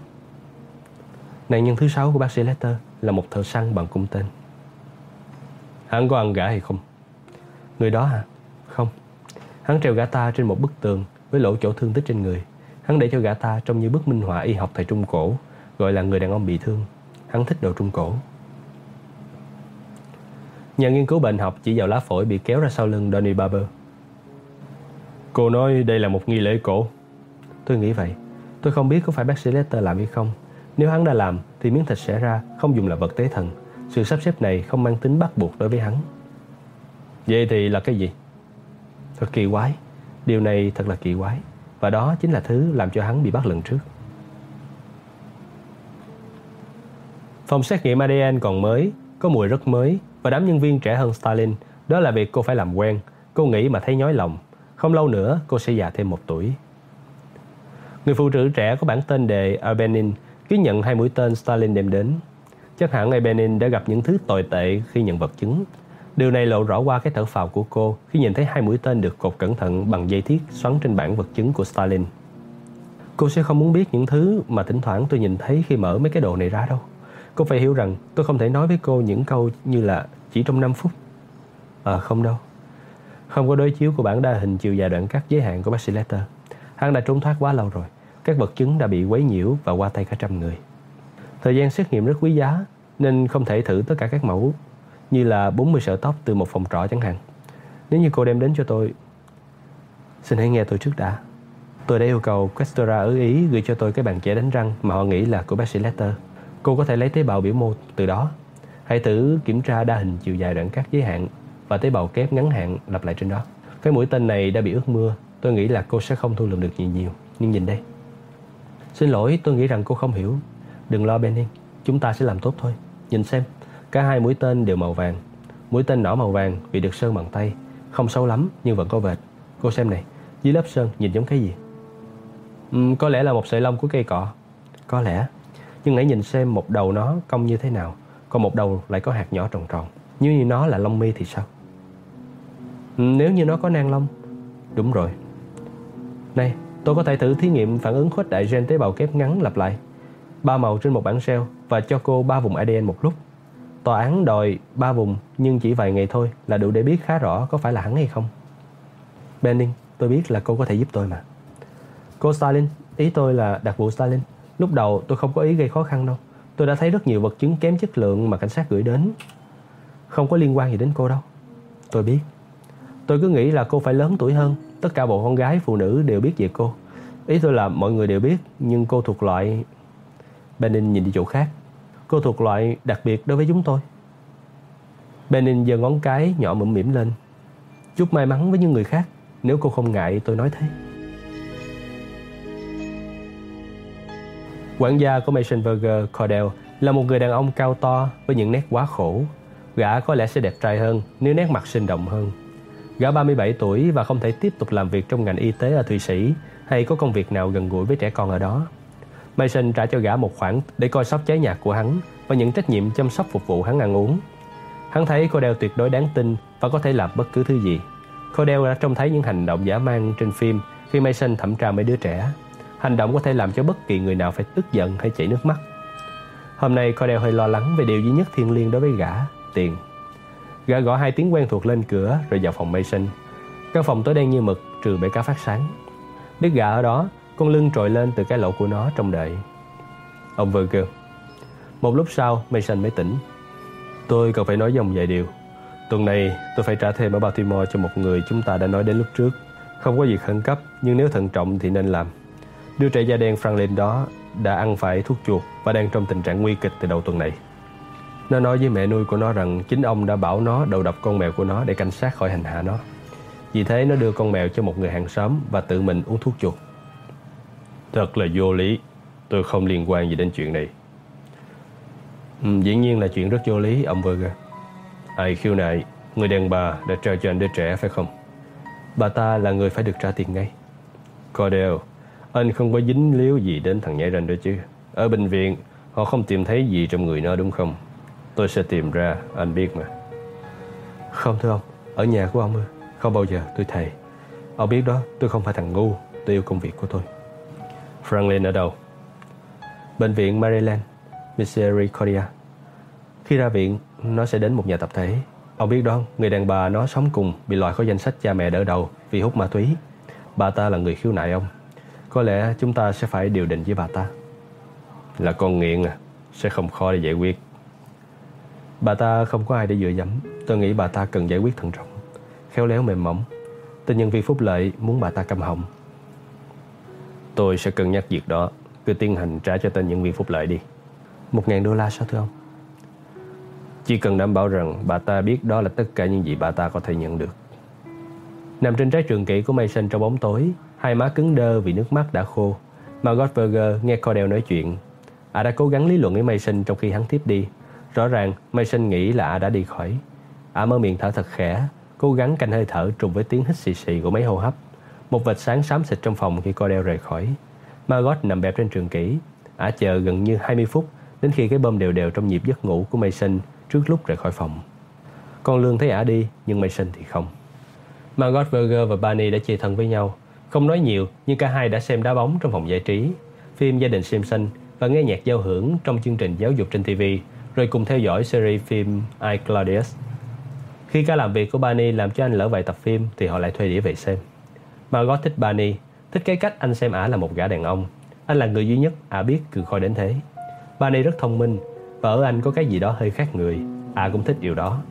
A: Nạn nhân thứ sáu của bác sĩ Lecter là một thợ săn bằng cung tên. Hắn có ăn gã hay không? Người đó hả? Không. Hắn treo gã ta trên một bức tường với lỗ chỗ thương tích trên người. Hắn để cho gã ta trông như bức minh họa y học thời Trung Cổ, gọi là người đàn ông bị thương. Hắn thích đồ Trung Cổ. Nhà nghiên cứu bệnh học chỉ vào lá phổi bị kéo ra sau lưng Donny Barber. Cô nói đây là một nghi lễ cổ. Tôi nghĩ vậy. Tôi không biết có phải bác sĩ Lester làm hay không. Nếu hắn đã làm thì miếng thịt sẽ ra không dùng là vật tế thần. Sự sắp xếp này không mang tính bắt buộc đối với hắn. Vậy thì là cái gì? Thật kỳ quái. Điều này thật là kỳ quái. Và đó chính là thứ làm cho hắn bị bắt lần trước. Phòng xét nghiệm ADN còn mới, có mùi rất mới và đám nhân viên trẻ hơn Stalin. Đó là việc cô phải làm quen. Cô nghĩ mà thấy nhói lòng. Không lâu nữa, cô sẽ già thêm một tuổi. Người phụ nữ trẻ có bản tên đề Albanin ký nhận hai mũi tên Stalin đem đến. Chắc hẳn Albanin đã gặp những thứ tồi tệ khi nhận vật chứng. Điều này lộ rõ qua cái thở phào của cô khi nhìn thấy hai mũi tên được cột cẩn thận bằng dây thiết xoắn trên bản vật chứng của Stalin. Cô sẽ không muốn biết những thứ mà thỉnh thoảng tôi nhìn thấy khi mở mấy cái đồ này ra đâu. Cô phải hiểu rằng tôi không thể nói với cô những câu như là chỉ trong 5 phút. À không đâu. Không có đối chiếu của bản đa hình chiều dài đoạn cắt giới hạn của bác sĩ Letter. Hắn đã trốn thoát quá lâu rồi. Các vật chứng đã bị quấy nhiễu và qua tay cả trăm người. Thời gian xét nghiệm rất quý giá, nên không thể thử tất cả các mẫu, như là 40 sợi tóc từ một phòng trọ chẳng hạn. Nếu như cô đem đến cho tôi, Xin hãy nghe tôi trước đã Tôi đã yêu cầu Questora ở ý gửi cho tôi cái bàn chẻ đánh răng mà họ nghĩ là của bác sĩ Letter. Cô có thể lấy tế bào biểu mô từ đó. Hãy thử kiểm tra đa hình chiều dài đoạn cắt giới hạn và tế bào kép ngắn hạn lặp lại trên đó. Cái mũi tên này đã bị ướt mưa. Tôi nghĩ là cô sẽ không thu lượm được gì nhiều. Nhưng nhìn đây. Xin lỗi, tôi nghĩ rằng cô không hiểu. Đừng lo Benning, chúng ta sẽ làm tốt thôi. Nhìn xem, cả hai mũi tên đều màu vàng. Mũi tên nỏ màu vàng vì được sơn bằng tay Không xấu lắm nhưng vẫn có vệt Cô xem này Dưới lớp sơn nhìn giống cái gì uhm, Có lẽ là một sợi lông của cây cọ Có lẽ nhưng hãy nhìn xem một đầu nó cong như thế nào. Còn một đầu lại có hạt nhỏ tròn tròn. Như như nó là lông mi thì sao? Ừ, nếu như nó có nang lông. Đúng rồi. Này tôi có thể thử thí nghiệm phản ứng khuếch đại gen tế bào kép ngắn lặp lại. Ba màu trên một bản cell và cho cô ba vùng ADN một lúc. Tòa án đòi ba vùng nhưng chỉ vài ngày thôi là đủ để biết khá rõ có phải là hắn hay không. Benning, tôi biết là cô có thể giúp tôi mà. Cô Stalin, ý tôi là đặc vụ Stalin. Lúc đầu tôi không có ý gây khó khăn đâu. Tôi đã thấy rất nhiều vật chứng kém chất lượng mà cảnh sát gửi đến. Không có liên quan gì đến cô đâu. Tôi biết. Tôi cứ nghĩ là cô phải lớn tuổi hơn. Tất cả bộ con gái, phụ nữ đều biết về cô. Ý tôi là mọi người đều biết, nhưng cô thuộc loại... Benin nhìn đi chỗ khác. Cô thuộc loại đặc biệt đối với chúng tôi. Benin giơ ngón cái nhỏ mũm mỉm lên. Chúc may mắn với những người khác. Nếu cô không ngại tôi nói thế. Quản gia của Mason Burger, Cordell, là một người đàn ông cao to với những nét quá khổ. Gã có lẽ sẽ đẹp trai hơn nếu nét mặt sinh động hơn. Gã 37 tuổi và không thể tiếp tục làm việc trong ngành y tế ở Thụy Sĩ hay có công việc nào gần gũi với trẻ con ở đó. Mason trả cho gã một khoản để coi sóc trái nhạc của hắn và những trách nhiệm chăm sóc phục vụ hắn ăn uống. Hắn thấy Cordell tuyệt đối đáng tin và có thể làm bất cứ thứ gì. Cordell đã trông thấy những hành động giả mang trên phim khi Mason thẩm tra mấy đứa trẻ. Hành động có thể làm cho bất kỳ người nào phải tức giận hay chảy nước mắt. Hôm nay Cordell hơi lo lắng về điều duy nhất thiêng liêng đối với gã, tiền. Gã gõ hai tiếng quen thuộc lên cửa rồi vào phòng Mason. Căn phòng tối đen như mực trừ bể cá phát sáng. Biết gã ở đó, con lưng trồi lên từ cái lỗ của nó trong đợi. Ông vừa kêu. Một lúc sau, Mason mới tỉnh. Tôi cần phải nói dòng vài điều. Tuần này, tôi phải trả thêm ở Baltimore cho một người chúng ta đã nói đến lúc trước. Không có gì khẩn cấp, nhưng nếu thận trọng thì nên làm. Đứa trẻ da đen Franklin đó đã ăn phải thuốc chuột và đang trong tình trạng nguy kịch từ đầu tuần này. Nó nói với mẹ nuôi của nó rằng chính ông đã bảo nó đầu độc con mèo của nó để cảnh sát khỏi hành hạ nó. Vì thế nó đưa con mèo cho một người hàng xóm và tự mình uống thuốc chuột. Thật là vô lý. Tôi không liên quan gì đến chuyện này. Ừ, dĩ nhiên là chuyện rất vô lý, ông Berger. Ai khiêu nại, người đàn bà đã trao cho anh đứa trẻ phải không? Bà ta là người phải được trả tiền ngay. Cordell, anh không có dính líu gì đến thằng nhảy ranh đó chứ. Ở bệnh viện, họ không tìm thấy gì trong người nó đúng không? Tôi sẽ tìm ra, anh biết mà. Không thưa ông, ở nhà của ông. Không bao giờ, tôi thầy. Ông biết đó, tôi không phải thằng ngu, tôi yêu công việc của tôi. Franklin ở đâu? Bệnh viện Maryland, Misericordia. Khi ra viện, nó sẽ đến một nhà tập thể. Ông biết đó, người đàn bà nó sống cùng bị loại khỏi danh sách cha mẹ đỡ đầu vì hút ma túy. Bà ta là người khiếu nại ông. Có lẽ chúng ta sẽ phải điều định với bà ta. Là con nghiện à, sẽ không khó để giải quyết. Bà ta không có ai để dựa dẫm. Tôi nghĩ bà ta cần giải quyết thận trọng, khéo léo mềm mỏng. Tên nhân viên phúc lợi muốn bà ta câm họng. Tôi sẽ cân nhắc việc đó. Cứ tiến hành trả cho tên nhân viên phúc lợi đi. Một ngàn đô la sao thưa ông? Chỉ cần đảm bảo rằng bà ta biết đó là tất cả những gì bà ta có thể nhận được. Nằm trên trái trường kỷ của Mason trong bóng tối, hai má cứng đơ vì nước mắt đã khô. Margot Berger nghe Cordell nói chuyện. À đã cố gắng lý luận với Mason trong khi hắn tiếp đi. Rõ ràng Mason nghĩ là à đã đi khỏi. À mở miệng thở thật khẽ, cố gắng canh hơi thở trùng với tiếng hít xì xì của mấy hô hấp. Một vệt sáng xám xịt trong phòng khi Cordell rời khỏi. Margot nằm bẹp trên trường kỷ. Ả chờ gần như 20 phút đến khi cái bơm đều đều trong nhịp giấc ngủ của Mason trước lúc rời khỏi phòng. Con Lương thấy Ả đi, nhưng Mason thì không. Margot Berger và Barney đã chia thân với nhau. Không nói nhiều, nhưng cả hai đã xem đá bóng trong phòng giải trí, phim Gia đình Simpson và nghe nhạc giao hưởng trong chương trình giáo dục trên TV, rồi cùng theo dõi series phim I Claudius. Khi ca làm việc của Barney làm cho anh lỡ vài tập phim thì họ lại thuê đĩa về xem. Margot thích Barney, thích cái cách anh xem ả là một gã đàn ông. Anh là người duy nhất ả biết cừ khôi đến thế. Barney rất thông minh và ở anh có cái gì đó hơi khác người. Ả cũng thích điều đó.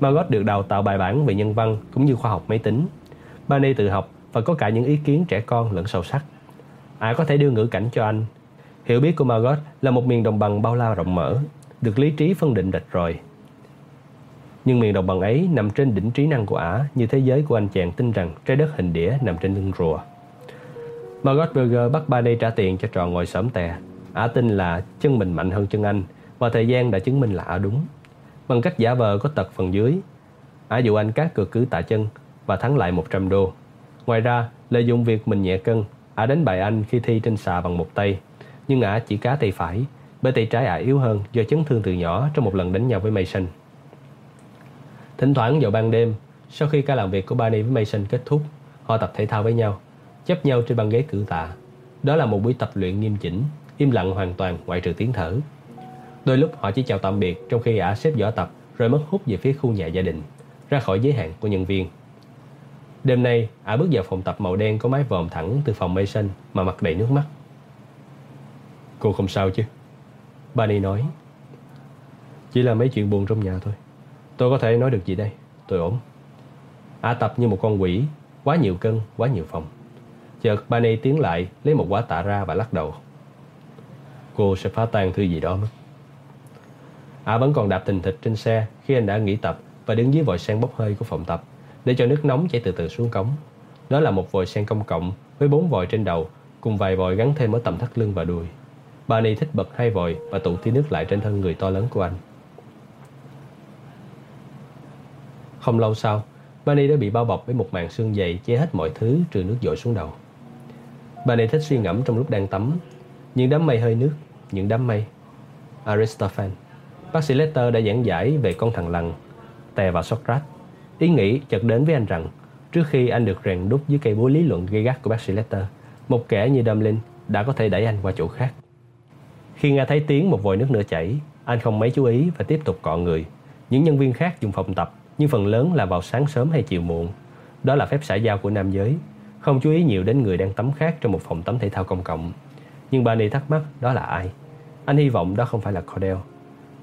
A: Margot được đào tạo bài bản về nhân văn cũng như khoa học máy tính. Barney tự học và có cả những ý kiến trẻ con lẫn sâu sắc. Ả có thể đưa ngữ cảnh cho anh. Hiểu biết của Margot là một miền đồng bằng bao la rộng mở, được lý trí phân định rạch ròi nhưng miền đồng bằng ấy nằm trên đỉnh trí năng của ả như thế giới của anh chàng tin rằng trái đất hình đĩa nằm trên lưng rùa. Margot Berger bắt Barney trả tiền cho trò ngồi sớm tè. Ả tin là chân mình mạnh hơn chân anh và thời gian đã chứng minh là ả đúng. bằng cách giả vờ có tật phần dưới. Ả dụ anh cá cược cứ tạ chân và thắng lại 100 đô. Ngoài ra, lợi dụng việc mình nhẹ cân, Ả đánh bại anh khi thi trên xà bằng một tay. Nhưng Ả chỉ cá tay phải, bởi tay trái Ả yếu hơn do chấn thương từ nhỏ trong một lần đánh nhau với Mason. Thỉnh thoảng vào ban đêm, sau khi ca làm việc của Barney với Mason kết thúc, họ tập thể thao với nhau, chấp nhau trên băng ghế cử tạ. Đó là một buổi tập luyện nghiêm chỉnh, im lặng hoàn toàn ngoại trừ tiếng thở. Đôi lúc họ chỉ chào tạm biệt trong khi ả xếp võ tập rồi mất hút về phía khu nhà gia đình, ra khỏi giới hạn của nhân viên. Đêm nay, ả bước vào phòng tập màu đen có mái vòm thẳng từ phòng Mason mà mặt đầy nước mắt. Cô không sao chứ? Barney nói. Chỉ là mấy chuyện buồn trong nhà thôi. Tôi có thể nói được gì đây? Tôi ổn. Ả tập như một con quỷ, quá nhiều cân, quá nhiều phòng. Chợt Barney tiến lại, lấy một quả tạ ra và lắc đầu. Cô sẽ phá tan thứ gì đó mất. Ả vẫn còn đạp tình thịt trên xe khi anh đã nghỉ tập và đứng dưới vòi sen bốc hơi của phòng tập để cho nước nóng chảy từ từ xuống cống. Đó là một vòi sen công cộng với bốn vòi trên đầu cùng vài vòi gắn thêm ở tầm thắt lưng và đùi. Barney thích bật hai vòi và tụ tí nước lại trên thân người to lớn của anh. Không lâu sau, Barney đã bị bao bọc với một màn xương dày che hết mọi thứ trừ nước dội xuống đầu. Barney thích suy ngẫm trong lúc đang tắm. Những đám mây hơi nước, những đám mây. Aristophanes Bác sĩ Lester đã giảng giải về con thằng lằn, tè và Socrates. Ý nghĩ chợt đến với anh rằng, trước khi anh được rèn đúc dưới cây búa lý luận gây gắt của bác sĩ Lester, một kẻ như Dumlin đã có thể đẩy anh qua chỗ khác. Khi nghe thấy tiếng một vòi nước nữa chảy, anh không mấy chú ý và tiếp tục cọ người. Những nhân viên khác dùng phòng tập, nhưng phần lớn là vào sáng sớm hay chiều muộn. Đó là phép xã giao của nam giới, không chú ý nhiều đến người đang tắm khác trong một phòng tắm thể thao công cộng. Nhưng Barney thắc mắc đó là ai? Anh hy vọng đó không phải là Cordell.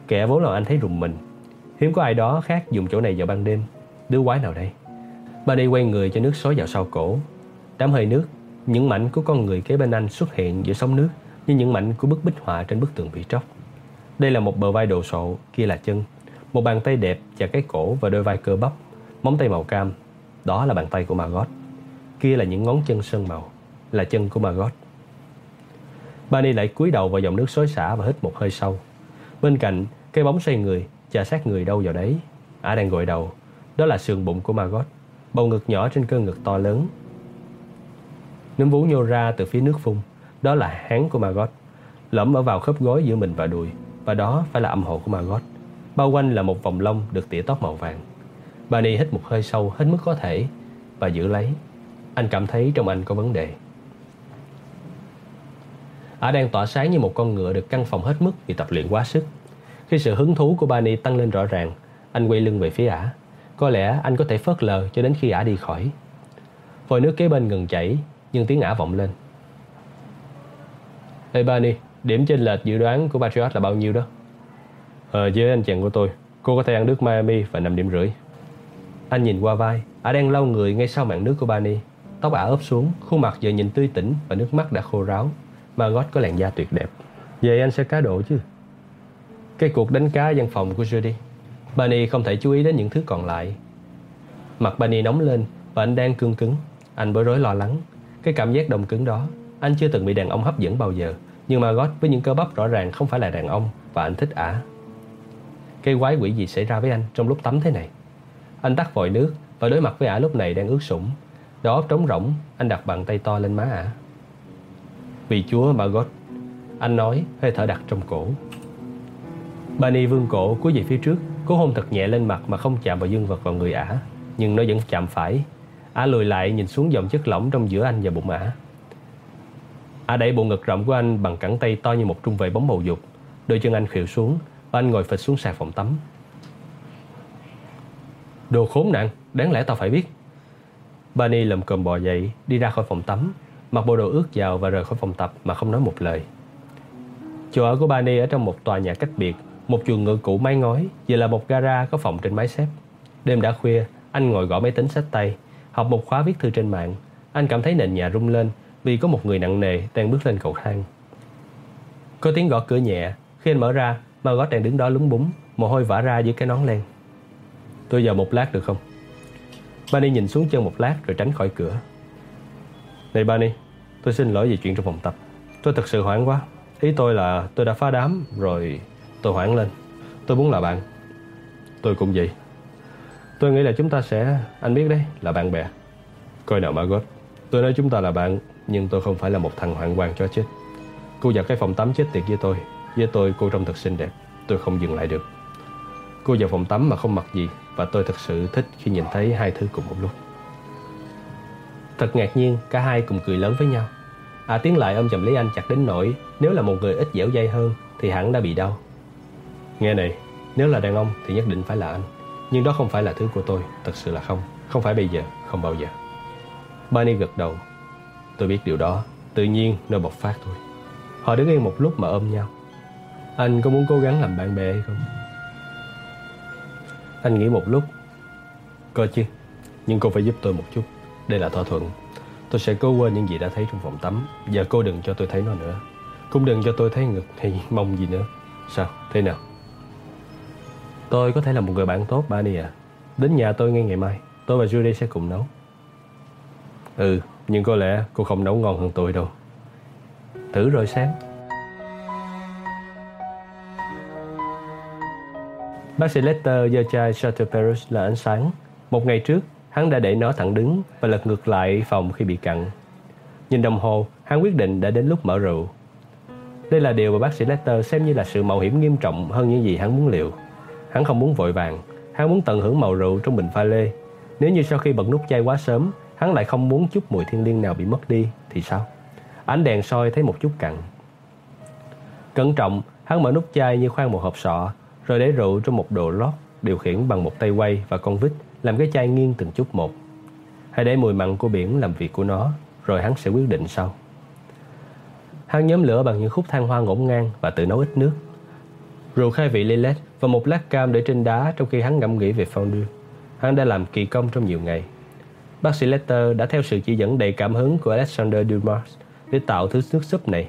A: Kẻ vốn là anh thấy rùng mình Hiếm có ai đó khác dùng chỗ này vào ban đêm Đứa quái nào đây? Barney quay người cho nước xối vào sau cổ. Đám hơi nước Những mảnh của con người kế bên anh xuất hiện giữa sóng nước Như những mảnh của bức bích họa trên bức tường bị tróc. Đây là một bờ vai đồ sộ Kia là chân. Một bàn tay đẹp và cái cổ và đôi vai cơ bắp Móng tay màu cam. Đó là bàn tay của Margot. Kia là những ngón chân sơn màu Là chân của Margot. Barney lại cúi đầu vào dòng nước xối xả và hít một hơi sâu. Bên cạnh, cái bóng xoay người, chà sát người đâu vào đấy. Ả đang gội đầu. Đó là sườn bụng của Margot, bầu ngực nhỏ trên cơ ngực to lớn. Núm vú nhô ra từ phía nước phun. Đó là háng của Margot, lõm ở vào khớp gối giữa mình và đùi. Và đó phải là âm hộ của Margot. Bao quanh là một vòng lông được tỉa tóc màu vàng. Barney hít một hơi sâu hết mức có thể và giữ lấy. Anh cảm thấy trong anh có vấn đề. Ả đang tỏa sáng như một con ngựa được căng phòng hết mức vì tập luyện quá sức. Khi sự hứng thú của Barney tăng lên rõ ràng, anh quay lưng về phía ả. Có lẽ anh có thể phớt lờ cho đến khi ả đi khỏi. Vòi nước kế bên ngừng chảy, nhưng tiếng ả vọng lên. Ê Barney, điểm trên lệch dự đoán của Patriot là bao nhiêu đó? Ờ, với anh chàng của tôi, cô có thể ăn nước Miami và 5 điểm rưỡi. Anh nhìn qua vai, ả đang lau người ngay sau mạng nước của Barney. Tóc ả ướp xuống, khuôn mặt giờ nhìn tươi tỉnh và nước mắt đã khô ráo. Margot có làn da tuyệt đẹp. Vậy anh sẽ cá độ chứ? Cái cuộc đánh cá văn phòng của Judy. Barney không thể chú ý đến những thứ còn lại. Mặt Barney nóng lên và anh đang cương cứng. Anh bối rối lo lắng. Cái cảm giác đồng cứng đó, anh chưa từng bị đàn ông hấp dẫn bao giờ. Nhưng Margot với những cơ bắp rõ ràng không phải là đàn ông và anh thích ả. Cái quái quỷ gì xảy ra với anh trong lúc tắm thế này? Anh tắt vòi nước và đối mặt với ả lúc này đang ướt sũng. Đầu óc trống rỗng, anh đặt bàn tay to lên má ả. Vì chúa Margot Anh nói hơi thở đặt trong cổ Bani vương cổ cúi về phía trước cú hôn thật nhẹ lên mặt mà không chạm vào dương vật vào người ả. Nhưng nó vẫn chạm phải. Ả lùi lại nhìn xuống dòng chất lỏng trong giữa anh và bụng ả. Ả đẩy bộ ngực rộng của anh bằng cẳng tay to như một trung vệ bóng bầu dục. Đôi chân anh khuỵu xuống Và anh ngồi phịch xuống sàn phòng tắm. Đồ khốn nạn, đáng lẽ tao phải biết. Bani lầm cồm bò dậy Đi ra khỏi phòng tắm. Mặc bộ đồ ướt vào và rời khỏi phòng tập mà không nói một lời. Chỗ ở của bani ở trong một tòa nhà cách biệt, một chuồng ngựa cũ mái ngói, giờ là một gara có phòng trên mái xếp. Đêm đã khuya, anh ngồi gõ máy tính sách tay, học một khóa viết thư trên mạng. Anh cảm thấy nền nhà rung lên vì có một người nặng nề đang bước lên cầu thang. Có tiếng gõ cửa nhẹ, khi anh mở ra, Margot đang đứng đó lúng búng, mồ hôi vã ra dưới cái nón len. Tôi vào một lát được không? bani nhìn xuống chân một lát rồi tránh khỏi cửa. Này bani Tôi xin lỗi về chuyện trong phòng tập Tôi thật sự hoảng quá Ý tôi là tôi đã phá đám Rồi tôi hoảng lên Tôi muốn là bạn tôi cũng vậy. Tôi nghĩ là chúng ta sẽ, anh biết đấy, là bạn bè. Coi nào Margot, tôi nói chúng ta là bạn, nhưng tôi không phải là một thằng hoạn quan cho chết. Cô vào cái phòng tắm chết tiệt với tôi. Với tôi cô trông thật xinh đẹp. Tôi không dừng lại được. Cô vào phòng tắm mà không mặc gì và tôi thật sự thích khi nhìn thấy hai thứ cùng một lúc. Thật ngạc nhiên, cả hai cùng cười lớn với nhau. À tiến lại ôm chầm lấy anh chặt đến nỗi nếu là một người ít dẻo dai hơn thì hẳn đã bị đau. Nghe này, nếu là đàn ông thì nhất định phải là anh. Nhưng đó không phải là thứ của tôi, thật sự là không. Không phải bây giờ, không bao giờ. Barney gật đầu. Tôi biết điều đó, tự nhiên nó bộc phát thôi. Họ đứng yên một lúc mà ôm nhau. Anh có muốn cố gắng làm bạn bè hay không? Anh nghĩ một lúc. Có chứ, nhưng cô phải giúp tôi một chút. Đây là thỏa thuận. Tôi sẽ cố quên những gì đã thấy trong phòng tắm. Giờ cô đừng cho tôi thấy nó nữa. Cũng đừng cho tôi thấy ngực hay mông gì nữa. Sao? Thế nào? Tôi có thể là một người bạn tốt, Barney à. Đến nhà tôi ngay ngày mai. Tôi và Judy sẽ cùng nấu. Ừ, nhưng có lẽ cô không nấu ngon hơn tôi đâu. Thử rồi xem. Bác sĩ Lester do chai Chateau Paris là ánh sáng. Một ngày trước, hắn đã để nó thẳng đứng và lật ngược lại phòng khi bị cặn. Nhìn đồng hồ, hắn quyết định đã đến lúc mở rượu. Đây là điều mà bác sĩ Lester xem như là sự mạo hiểm nghiêm trọng hơn những gì hắn muốn liệu. Hắn không muốn vội vàng, hắn muốn tận hưởng màu rượu trong bình pha lê. Nếu như sau khi bật nút chai quá sớm, hắn lại không muốn chút mùi thiên liêng nào bị mất đi, thì sao? Ánh đèn soi thấy một chút cặn. Cẩn trọng, hắn mở nút chai như khoan một hộp sọ, rồi để rượu trong một đồ lót điều khiển bằng một tay quay và con vít làm cái chai nghiêng từng chút một. Hãy để mùi mặn của biển làm việc của nó, rồi hắn sẽ quyết định sau. Hắn nhóm lửa bằng những khúc than hoa ngổn ngang và tự nấu ít nước. Rượu khai vị Lillet và một lát cam để trên đá trong khi hắn ngẫm nghĩ về fondue. Hắn đã làm kỳ công trong nhiều ngày. Bác sĩ Lester đã theo sự chỉ dẫn đầy cảm hứng của Alexander Dumas để tạo thứ nước súp này.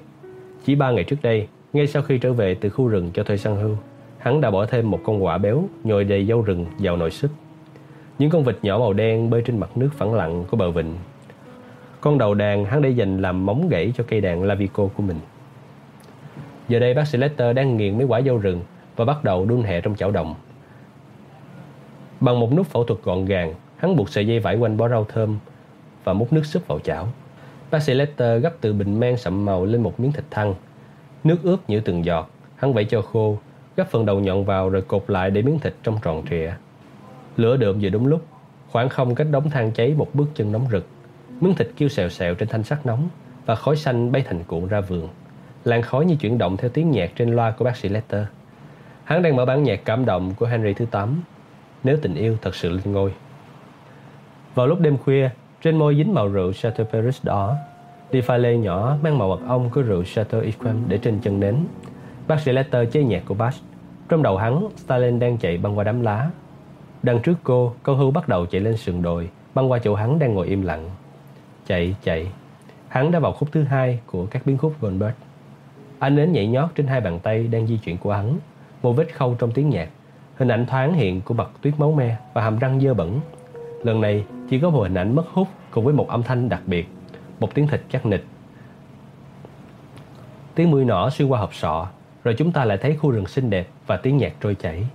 A: Chỉ ba ngày trước đây, ngay sau khi trở về từ khu rừng cho thuê săn hưu, hắn đã bỏ thêm một con quả béo nhồi đầy dâu rừng vào nồi súp. Những con vịt nhỏ màu đen bơi trên mặt nước phẳng lặng của bờ vịnh. Con đầu đàn hắn để dành làm móng gãy cho cây đàn Lavico của mình. Giờ đây bác sĩ Lester đang nghiền mấy quả dâu rừng và bắt đầu đun hẹ trong chảo đồng. Bằng một nút phẫu thuật gọn gàng, hắn buộc sợi dây vải quanh bó rau thơm và múc nước súp vào chảo. Bác sĩ Lester gấp từ bình men sậm màu lên một miếng thịt thăn. Nước ướp như từng giọt, hắn vẩy cho khô, gấp phần đầu nhọn vào rồi cột lại để miếng thịt trong tròn trịa. Lửa đượm vừa đúng lúc, khoảng không cách đống than cháy một bước chân nóng rực. Miếng thịt kêu xèo xèo trên thanh sắt nóng và khói xanh bay thành cuộn ra vườn. Làn khói như chuyển động theo tiếng nhạc trên loa của bác sĩ Lester. Hắn đang mở bản nhạc cảm động của Henry thứ 8. Nếu tình yêu thật sự lên ngôi. Vào lúc đêm khuya, trên môi dính màu rượu Chateau Paris đỏ, đi pha lê nhỏ mang màu mật ong của rượu Chateau Yquem để trên chân nến. Bác sĩ letter chơi nhạc của Bach. Trong đầu hắn, Stalin đang chạy băng qua đám lá. Đằng trước cô, câu hưu bắt đầu chạy lên sườn đồi, băng qua chỗ hắn đang ngồi im lặng. Chạy, chạy. Hắn đã vào khúc thứ hai của các biến khúc Goldberg. Anh nến nhảy nhót trên hai bàn tay đang di chuyển của hắn, một vết khâu trong tiếng nhạc. Hình ảnh thoáng hiện của mặt tuyết máu me và hàm răng dơ bẩn. Lần này chỉ có một hình ảnh mất hút cùng với một âm thanh đặc biệt, một tiếng thịt chắc nịch. Tiếng mũi nỏ xuyên qua hộp sọ, rồi chúng ta lại thấy khu rừng xinh đẹp và tiếng nhạc trôi chảy.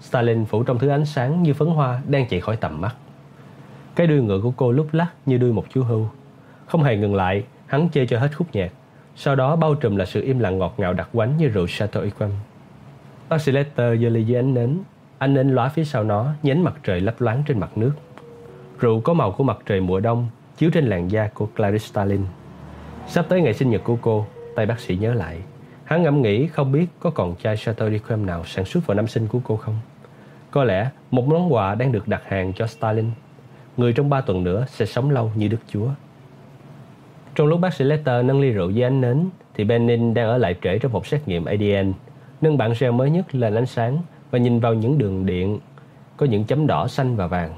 A: Stalin phủ trong thứ ánh sáng như phấn hoa đang chạy khỏi tầm mắt. Cái đuôi ngựa của cô lúc lắc như đuôi một chú hưu. Không hề ngừng lại, hắn chơi cho hết khúc nhạc. Sau đó bao trùm là sự im lặng ngọt ngào đặc quánh như rượu Chateau Yquem. Bác sĩ Lester giơ ly dưới ánh nến. Ánh nến lóa phía sau nó, nhánh mặt trời lấp loáng trên mặt nước. Rượu có màu của mặt trời mùa đông, chiếu trên làn da của Clarice Starling. Sắp tới ngày sinh nhật của cô, tay bác sĩ nhớ lại. Hắn ngẫm nghĩ không biết có còn chai Chateau Yquem nào sản xuất vào năm sinh của cô không. Có lẽ một món quà đang được đặt hàng cho Stalin. Người trong ba tuần nữa sẽ sống lâu như Đức Chúa. Trong lúc bác sĩ Lester nâng ly rượu với ánh nến, thì Benin đang ở lại trễ trong một xét nghiệm ADN, nâng bản gel mới nhất lên ánh sáng và nhìn vào những đường điện có những chấm đỏ xanh và vàng.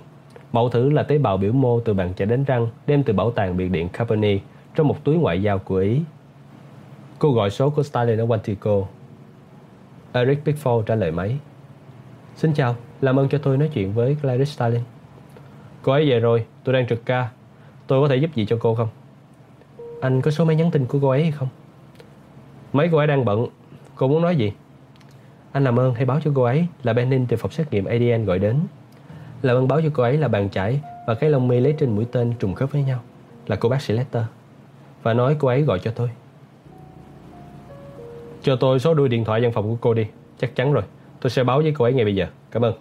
A: Mẫu thử là tế bào biểu mô từ bàn chải đánh răng đem từ bảo tàng biệt điện Carboni trong một túi ngoại giao của Ý. Cô gọi số của Stalin ở Quantico. Eric Pickford trả lời máy. Xin chào, làm ơn cho tôi nói chuyện với Clarice Stalin. Cô ấy về rồi, tôi đang trực ca. Tôi có thể giúp gì cho cô không? Anh có số máy nhắn tin của cô ấy hay không? Mấy cô ấy đang bận. Cô muốn nói gì? Anh làm ơn hãy báo cho cô ấy là Benin từ phòng xét nghiệm ADN gọi đến. Làm ơn báo cho cô ấy là bàn chải và cái lông mi lấy trên mũi tên trùng khớp với nhau. Là cô bác sĩ Lester. Và nói cô ấy gọi cho tôi. Cho tôi số đuôi điện thoại văn phòng của cô đi. Chắc chắn rồi. Tôi sẽ báo với cô ấy ngay bây giờ. Cảm ơn.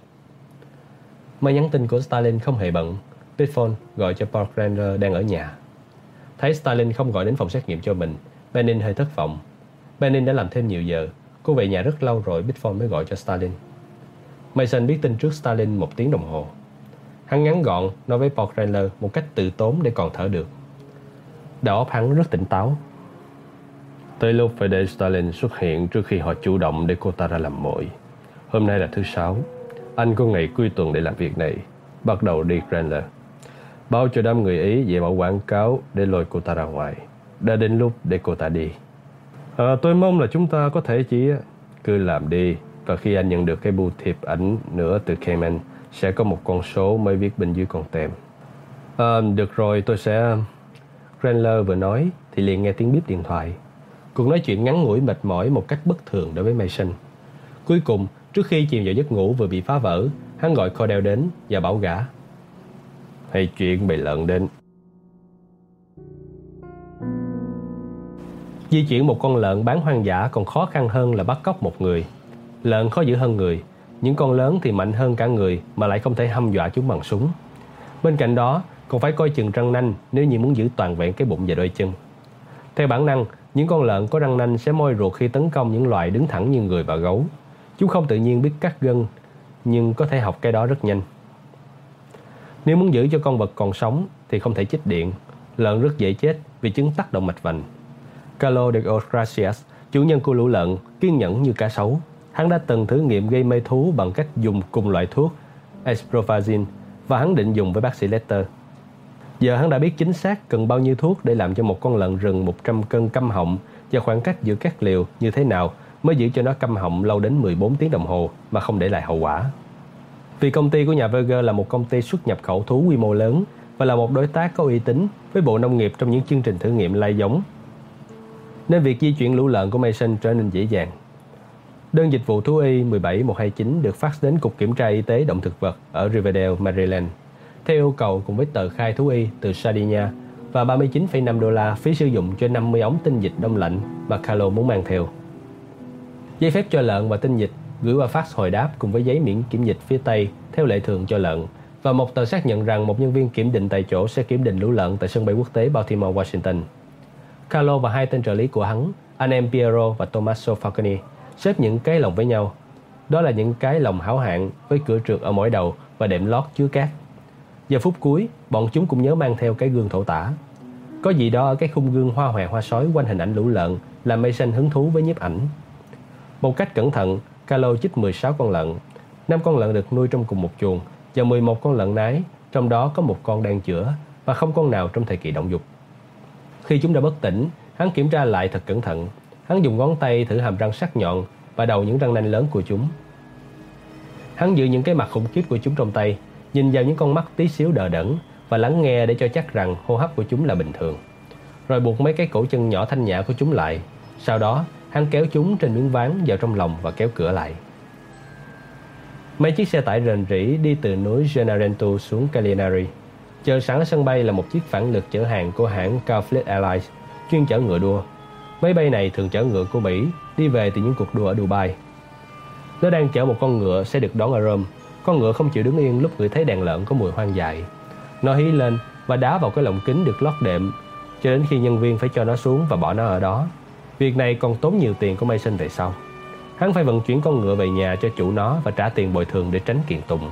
A: Máy nhắn tin của Stalin không hề bận. Bitphone gọi cho Paul Granger đang ở nhà. Thấy Stalin không gọi đến phòng xét nghiệm cho mình, Benin hơi thất vọng. Benin đã làm thêm nhiều giờ. Cô về nhà rất lâu rồi Bitphone mới gọi cho Stalin. Mason biết tin trước Stalin một tiếng đồng hồ. Hắn ngắn gọn nói với Paul một cách từ tốn để còn thở được. Đầu óc hắn rất tỉnh táo. Tới lúc phải để Stalin xuất hiện trước khi họ chủ động để cô ta ra làm mồi. Hôm nay là thứ sáu. Anh có ngày cuối tuần để làm việc này. Bắt đầu đi Grandler. Bao cho đám người Ý về bảo quảng cáo để lôi cô ta ra ngoài. Đã đến lúc để cô ta đi. À, tôi mong là chúng ta có thể chỉ cứ làm đi. Và khi anh nhận được cái bưu thiệp ảnh nữa từ Cayman, sẽ có một con số mới viết bên dưới con tem. À, được rồi, tôi sẽ... granler vừa nói thì liền nghe tiếng bíp điện thoại. Cuộc nói chuyện ngắn ngủi mệt mỏi một cách bất thường đối với Mason. Cuối cùng, trước khi chìm vào giấc ngủ vừa bị phá vỡ, hắn gọi Cordell đến và bảo gã. Hay chuyện bày lợn đến. Di chuyển một con lợn bán hoang dã còn khó khăn hơn là bắt cóc một người. Lợn khó giữ hơn người, những con lớn thì mạnh hơn cả người mà lại không thể hăm dọa chúng bằng súng. Bên cạnh đó, còn phải coi chừng răng nanh nếu như muốn giữ toàn vẹn cái bụng và đôi chân. Theo bản năng, những con lợn có răng nanh sẽ môi ruột khi tấn công những loài đứng thẳng như người và gấu. Chúng không tự nhiên biết cắt gân, nhưng có thể học cái đó rất nhanh. Nếu muốn giữ cho con vật còn sống thì không thể chích điện. Lợn rất dễ chết vì chứng tắc động mạch vành. Carlo de Gracias, chủ nhân của lũ lợn, kiên nhẫn như cá sấu. Hắn đã từng thử nghiệm gây mê thú bằng cách dùng cùng loại thuốc Esprofazine và hắn định dùng với bác sĩ Lester. Giờ hắn đã biết chính xác cần bao nhiêu thuốc để làm cho một con lợn rừng 100 cân câm họng và khoảng cách giữa các liều như thế nào mới giữ cho nó câm họng lâu đến 14 tiếng đồng hồ mà không để lại hậu quả. Vì công ty của nhà Berger là một công ty xuất nhập khẩu thú quy mô lớn và là một đối tác có uy tín với Bộ Nông nghiệp trong những chương trình thử nghiệm lai giống. Nên việc di chuyển lũ lợn của Mason trở nên dễ dàng. Đơn dịch vụ thú y 17129 được phát đến Cục Kiểm tra Y tế Động thực vật ở Riverdale, Maryland, theo yêu cầu cùng với tờ khai thú y từ Sardinia và 39,5 đô la phí sử dụng cho 50 ống tinh dịch đông lạnh mà Carlo muốn mang theo. Giấy phép cho lợn và tinh dịch gửi qua fax hồi đáp cùng với giấy miễn kiểm dịch phía Tây theo lệ thường cho lợn và một tờ xác nhận rằng một nhân viên kiểm định tại chỗ sẽ kiểm định lũ lợn tại sân bay quốc tế Baltimore, Washington. Carlo và hai tên trợ lý của hắn, anh em Piero và Tommaso Falconi, xếp những cái lồng với nhau. Đó là những cái lồng hảo hạng với cửa trượt ở mỗi đầu và đệm lót chứa cát. Giờ phút cuối, bọn chúng cũng nhớ mang theo cái gương thổ tả. Có gì đó ở cái khung gương hoa hòe hoa sói quanh hình ảnh lũ lợn làm Mason hứng thú với nhiếp ảnh. Một cách cẩn thận, Carlo chích 16 con lợn. 5 con lợn được nuôi trong cùng một chuồng và 11 con lợn nái, trong đó có một con đang chữa và không con nào trong thời kỳ động dục. Khi chúng đã bất tỉnh, hắn kiểm tra lại thật cẩn thận. Hắn dùng ngón tay thử hàm răng sắc nhọn và đầu những răng nanh lớn của chúng. Hắn giữ những cái mặt khủng khiếp của chúng trong tay, nhìn vào những con mắt tí xíu đờ đẫn và lắng nghe để cho chắc rằng hô hấp của chúng là bình thường. Rồi buộc mấy cái cổ chân nhỏ thanh nhã của chúng lại. Sau đó, hắn kéo chúng trên miếng ván vào trong lòng và kéo cửa lại. Mấy chiếc xe tải rền rỉ đi từ núi Gennarento xuống Calinari. Chờ sẵn ở sân bay là một chiếc phản lực chở hàng của hãng Carfleet Airlines, chuyên chở ngựa đua. Máy bay này thường chở ngựa của Mỹ đi về từ những cuộc đua ở Dubai. Nó đang chở một con ngựa sẽ được đón ở Rome. Con ngựa không chịu đứng yên lúc ngửi thấy đàn lợn có mùi hoang dại. Nó hí lên và đá vào cái lồng kính được lót đệm cho đến khi nhân viên phải cho nó xuống và bỏ nó ở đó. Việc này còn tốn nhiều tiền của Mason về sau. Hắn phải vận chuyển con ngựa về nhà cho chủ nó và trả tiền bồi thường để tránh kiện tụng.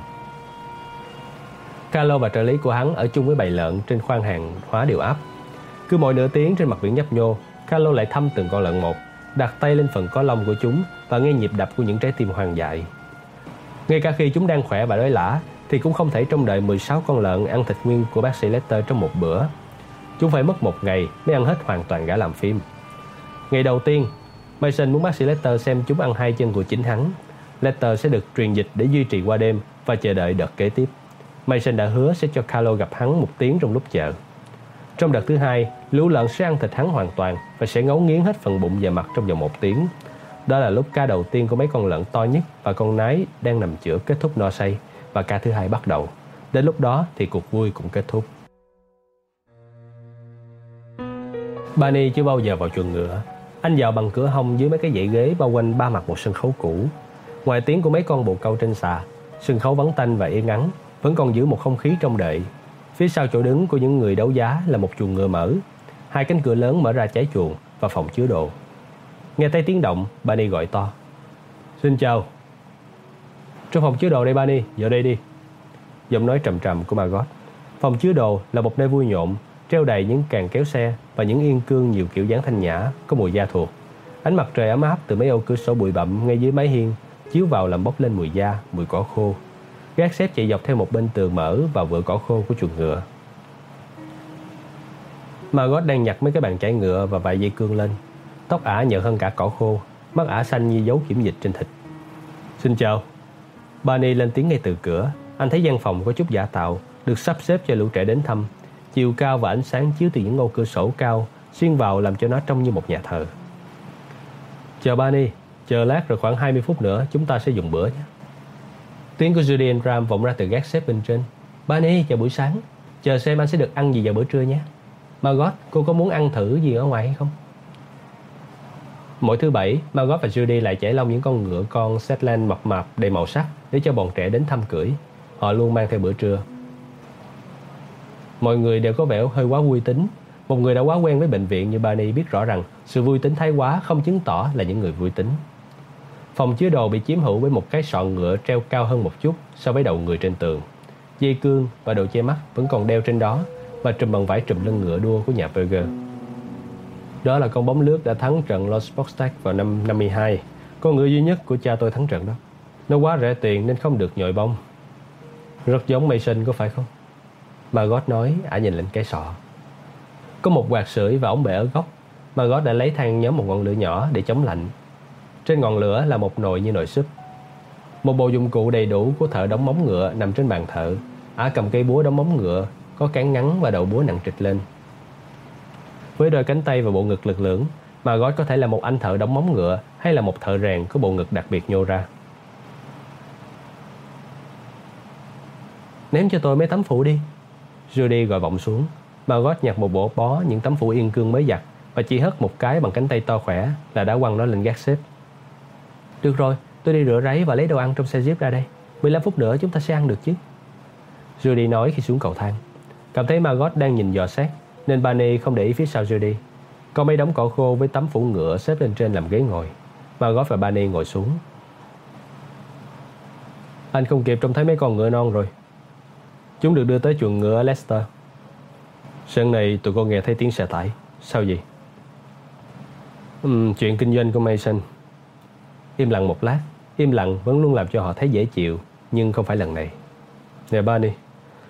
A: Carlo và trợ lý của hắn ở chung với bầy lợn trên khoang hàng hóa điều áp. Cứ mỗi nửa tiếng trên mặt biển nhấp nhô, Carlo lại thăm từng con lợn một, đặt tay lên phần có lông của chúng và nghe nhịp đập của những trái tim hoang dại. Ngay cả khi chúng đang khỏe và đói lả, thì cũng không thể trông đợi 16 con lợn ăn thịt nguyên của bác sĩ Lester trong một bữa. Chúng phải mất một ngày mới ăn hết hoàn toàn gã làm phim. Ngày đầu tiên, Mason muốn bác sĩ Lester xem chúng ăn hai chân của chính hắn. Lester sẽ được truyền dịch để duy trì qua đêm và chờ đợi đợt kế tiếp. Mason đã hứa sẽ cho Carlo gặp hắn một tiếng trong lúc chợ. Trong đợt thứ hai, lũ lợn sẽ ăn thịt hắn hoàn toàn và sẽ ngấu nghiến hết phần bụng và mặt trong vòng một tiếng. Đó là lúc ca đầu tiên của mấy con lợn to nhất và con nái đang nằm chữa kết thúc no say và ca thứ hai bắt đầu. Đến lúc đó thì cuộc vui cũng kết thúc. Barney chưa bao giờ vào chuồng ngựa. Anh vào bằng cửa hông dưới mấy cái dãy ghế bao quanh ba mặt một sân khấu cũ. Ngoài tiếng của mấy con bồ câu trên xà, sân khấu vắng tanh và yên ắng, vẫn còn giữ một không khí trong đợi. Phía sau chỗ đứng của những người đấu giá là một chuồng ngựa mở. Hai cánh cửa lớn mở ra trái chuồng và phòng chứa đồ. Nghe thấy tiếng động, bani gọi to. Xin chào. Trong phòng chứa đồ đây bani vào đây đi. Giọng nói trầm trầm của Margot. Phòng chứa đồ là một nơi vui nhộn, treo đầy những càng kéo xe và những yên cương nhiều kiểu dáng thanh nhã, có mùi da thuộc. Ánh mặt trời ấm áp từ mấy ô cửa sổ bụi bặm ngay dưới mái hiên chiếu vào làm bốc lên mùi da, mùi cỏ khô. Gác xếp chạy dọc theo một bên tường mở vào vựa cỏ khô của chuồng ngựa. Margot đang nhặt mấy cái bàn chải ngựa và vài dây cương lên. Tóc ả nhợt hơn cả cỏ khô, mắt ả xanh như dấu kiểm dịch trên thịt. Xin chào. Barney lên tiếng ngay từ cửa. Anh thấy gian phòng có chút giả tạo, được sắp xếp cho lũ trẻ đến thăm. Chiều cao và ánh sáng chiếu từ những ô cửa sổ cao xuyên vào làm cho nó trông như một nhà thờ. Chờ Barney, chờ lát rồi khoảng 20 phút nữa chúng ta sẽ dùng bữa nhé. Tiếng của Judy and Ram vọng ra từ gác xếp bên trên. Barney, chào buổi sáng. Chờ xem anh sẽ được ăn gì vào bữa trưa nhé. Margot, cô có muốn ăn thử gì ở ngoài hay không? Mỗi thứ bảy, Margot và Judy lại chảy lông những con ngựa con Shetland mập mạp đầy màu sắc để cho bọn trẻ đến thăm cưỡi. Họ luôn mang theo bữa trưa. Mọi người đều có vẻ hơi quá vui tính. Một người đã quá quen với bệnh viện như Barney biết rõ rằng sự vui tính thái quá không chứng tỏ là những người vui tính. Phòng chứa đồ bị chiếm hữu với một cái sọn ngựa treo cao hơn một chút so với đầu người trên tường. Dây cương và đồ che mắt vẫn còn đeo trên đó và trùm bằng vải trùm lưng ngựa đua của nhà Berger. Đó là con bóng lướt đã thắng trận Los Boxtag vào năm 52. Con ngựa duy nhất của cha tôi thắng trận đó. Nó quá rẻ tiền nên không được nhồi bông. Rất giống Mason có phải không? Margot nói, ả nhìn lên cái sọ. Có một quạt sưởi và ống bể ở góc. Margot đã lấy than nhóm một ngọn lửa nhỏ để chống lạnh. Trên ngọn lửa là một nồi như nồi súp. Một bộ dụng cụ đầy đủ của thợ đóng móng ngựa nằm trên bàn thợ. Ả cầm cây búa đóng móng ngựa, có cán ngắn và đầu búa nặng trịch lên. Với đôi cánh tay và bộ ngực lực lưỡng, Margot có thể là một anh thợ đóng móng ngựa hay là một thợ rèn có bộ ngực đặc biệt nhô ra. Ném cho tôi mấy tấm phủ đi. Judy gọi vọng xuống. Margot nhặt một bộ bó những tấm phủ yên cương mới giặt và chỉ hất một cái bằng cánh tay to khỏe là đã quăng nó lên gác xếp. Được rồi, tôi đi rửa ráy và lấy đồ ăn trong xe Jeep ra đây. 15 phút nữa chúng ta sẽ ăn được chứ. Judy nói khi xuống cầu thang. Cảm thấy Margot đang nhìn dò xét nên Barney không để ý phía sau Judy. Có mấy đống cỏ khô với tấm phủ ngựa xếp lên trên làm ghế ngồi. Margot và Barney ngồi xuống. Anh không kịp trông thấy mấy con ngựa non rồi. Chúng được đưa tới chuồng ngựa ở Leicester. sân này tụi con nghe thấy tiếng xe tải. Sao vậy? Uhm, chuyện kinh doanh của Mason. Im lặng một lát. Im lặng vẫn luôn làm cho họ thấy dễ chịu. Nhưng không phải lần này. Nè Barney,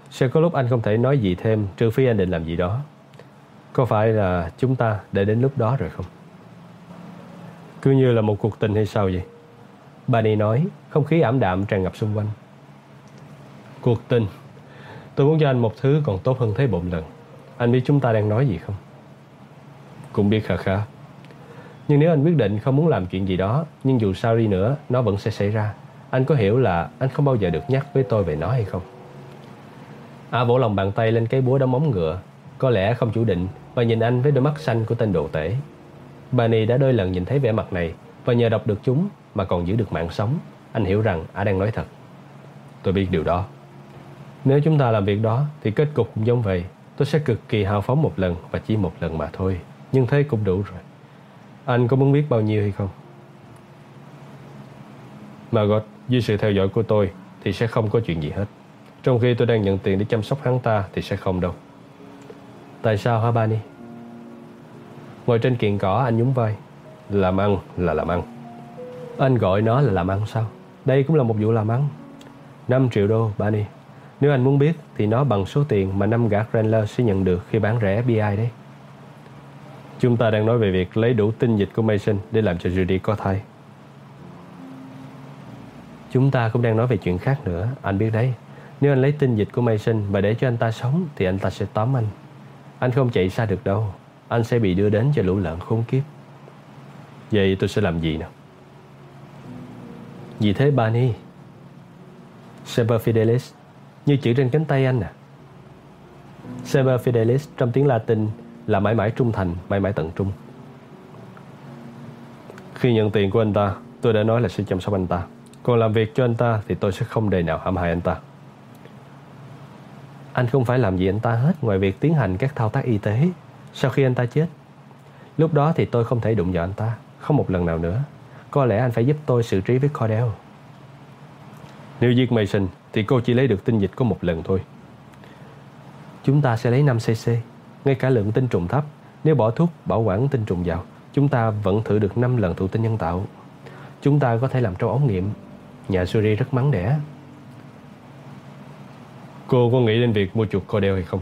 A: sẽ có lúc anh không thể nói gì thêm trừ phi anh định làm gì đó. Có phải là chúng ta đã đến lúc đó rồi không? Cứ như là một cuộc tình hay sao vậy? Barney nói, không khí ảm đạm tràn ngập xung quanh. Cuộc tình. Tôi muốn cho anh một thứ còn tốt hơn thế bộn lần. Anh biết chúng ta đang nói gì không? Cũng biết khả khả. Nhưng nếu anh quyết định không muốn làm chuyện gì đó, nhưng dù sao đi nữa, nó vẫn sẽ xảy ra. Anh có hiểu là anh không bao giờ được nhắc với tôi về nó hay không? A vỗ lòng bàn tay lên cái búa đóng móng ngựa, có lẽ không chủ định và nhìn anh với đôi mắt xanh của tên đồ tể. Barney đã đôi lần nhìn thấy vẻ mặt này và nhờ đọc được chúng mà còn giữ được mạng sống. Anh hiểu rằng A đang nói thật. Tôi biết điều đó. Nếu chúng ta làm việc đó thì kết cục cũng giống vậy. Tôi sẽ cực kỳ hào phóng một lần và chỉ một lần mà thôi. Nhưng thế cũng đủ rồi. Anh có muốn biết bao nhiêu hay không? Margot, dưới sự theo dõi của tôi thì sẽ không có chuyện gì hết. Trong khi tôi đang nhận tiền để chăm sóc hắn ta thì sẽ không đâu. Tại sao hả Bani? Ngồi trên kiện cỏ anh nhún vai. Làm ăn là làm ăn. Anh gọi nó là làm ăn sao? Đây cũng là một vụ làm ăn. 5 triệu đô, Bani. Nếu anh muốn biết thì nó bằng số tiền mà năm gã Grandler sẽ nhận được khi bán rẻ BI đấy. Chúng ta đang nói về việc lấy đủ tinh dịch của Mason để làm cho Judy có thai. Chúng ta cũng đang nói về chuyện khác nữa, anh biết đấy. Nếu anh lấy tinh dịch của Mason và để cho anh ta sống thì anh ta sẽ tóm anh. Anh không chạy xa được đâu. Anh sẽ bị đưa đến cho lũ lợn khốn kiếp. Vậy tôi sẽ làm gì nào? Gì thế Barney? Semper Fidelis, như chữ trên cánh tay anh à. Semper Fidelis trong tiếng Latin là mãi mãi trung thành, mãi mãi tận trung. Khi nhận tiền của anh ta, tôi đã nói là sẽ chăm sóc anh ta. Còn làm việc cho anh ta thì tôi sẽ không đề nào hãm hại anh ta. Anh không phải làm gì anh ta hết ngoài việc tiến hành các thao tác y tế sau khi anh ta chết. Lúc đó thì tôi không thể đụng vào anh ta, không một lần nào nữa. Có lẽ anh phải giúp tôi xử trí với Cordell. Nếu giết Mason thì cô chỉ lấy được tinh dịch có một lần thôi. Chúng ta sẽ lấy 5cc, ngay cả lượng tinh trùng thấp. Nếu bỏ thuốc bảo quản tinh trùng vào, chúng ta vẫn thử được 5 lần thụ tinh nhân tạo. Chúng ta có thể làm trong ống nghiệm. Nhà Suri rất mắng đẻ. Cô có nghĩ đến việc mua chuộc Cordell hay không?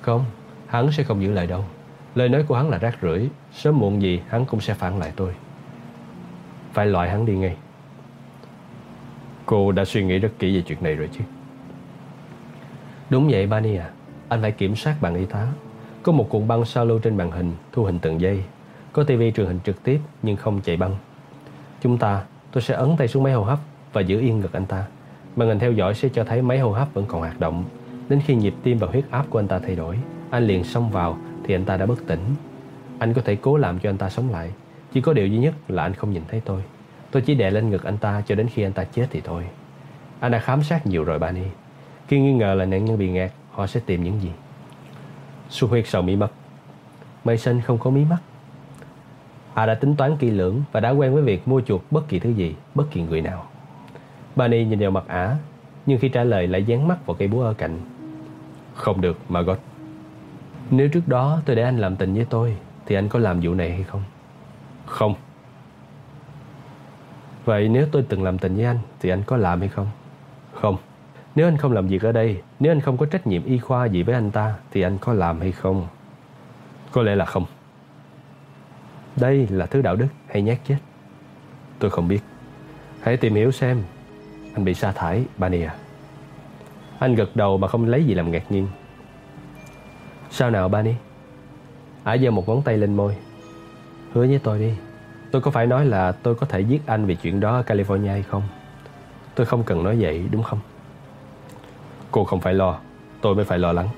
A: Không, hắn sẽ không giữ lời đâu. Lời nói của hắn là rác rưởi, sớm muộn gì hắn cũng sẽ phản lại tôi. Phải loại hắn đi ngay. Cô đã suy nghĩ rất kỹ về chuyện này rồi chứ? Đúng vậy Bani à, anh phải kiểm soát bàn y tá. Có một cuộn băng sao lưu trên màn hình, thu hình từng giây. Có tivi truyền hình trực tiếp nhưng không chạy băng. Chúng ta, tôi sẽ ấn tay xuống máy hô hấp và giữ yên ngực anh ta. Màn hình theo dõi sẽ cho thấy máy hô hấp vẫn còn hoạt động. Đến khi nhịp tim và huyết áp của anh ta thay đổi, anh liền xông vào thì anh ta đã bất tỉnh. Anh có thể cố làm cho anh ta sống lại. Chỉ có điều duy nhất là anh không nhìn thấy tôi. Tôi chỉ đè lên ngực anh ta cho đến khi anh ta chết thì thôi. Anh đã khám sát nhiều rồi Bani. Khi nghi ngờ là nạn nhân bị ngạt, họ sẽ tìm những gì? Su huyết sầu mí mắt. Mason không có mí mắt. Bà đã tính toán kỹ lưỡng và đã quen với việc mua chuộc bất kỳ thứ gì, bất kỳ người nào. Barney nhìn vào mặt ả, nhưng khi trả lời lại dán mắt vào cây búa ở cạnh. Không được, Margot. Nếu trước đó tôi để anh làm tình với tôi, thì anh có làm vụ này hay không? Không. Vậy nếu tôi từng làm tình với anh, thì anh có làm hay không? Không. Nếu anh không làm việc ở đây, nếu anh không có trách nhiệm y khoa gì với anh ta, thì anh có làm hay không? Có lẽ là không. Đây là thứ đạo đức hay nhát chết? Tôi không biết. Hãy tìm hiểu xem. Anh bị sa thải, Bania. À. Anh gật đầu mà không lấy gì làm ngạc nhiên. Sao nào Bani? Ả giơ một ngón tay lên môi. Hứa với tôi đi. Tôi có phải nói là tôi có thể giết anh vì chuyện đó ở California hay không? Tôi không cần nói vậy đúng không? Cô không phải lo. Tôi mới phải lo lắng.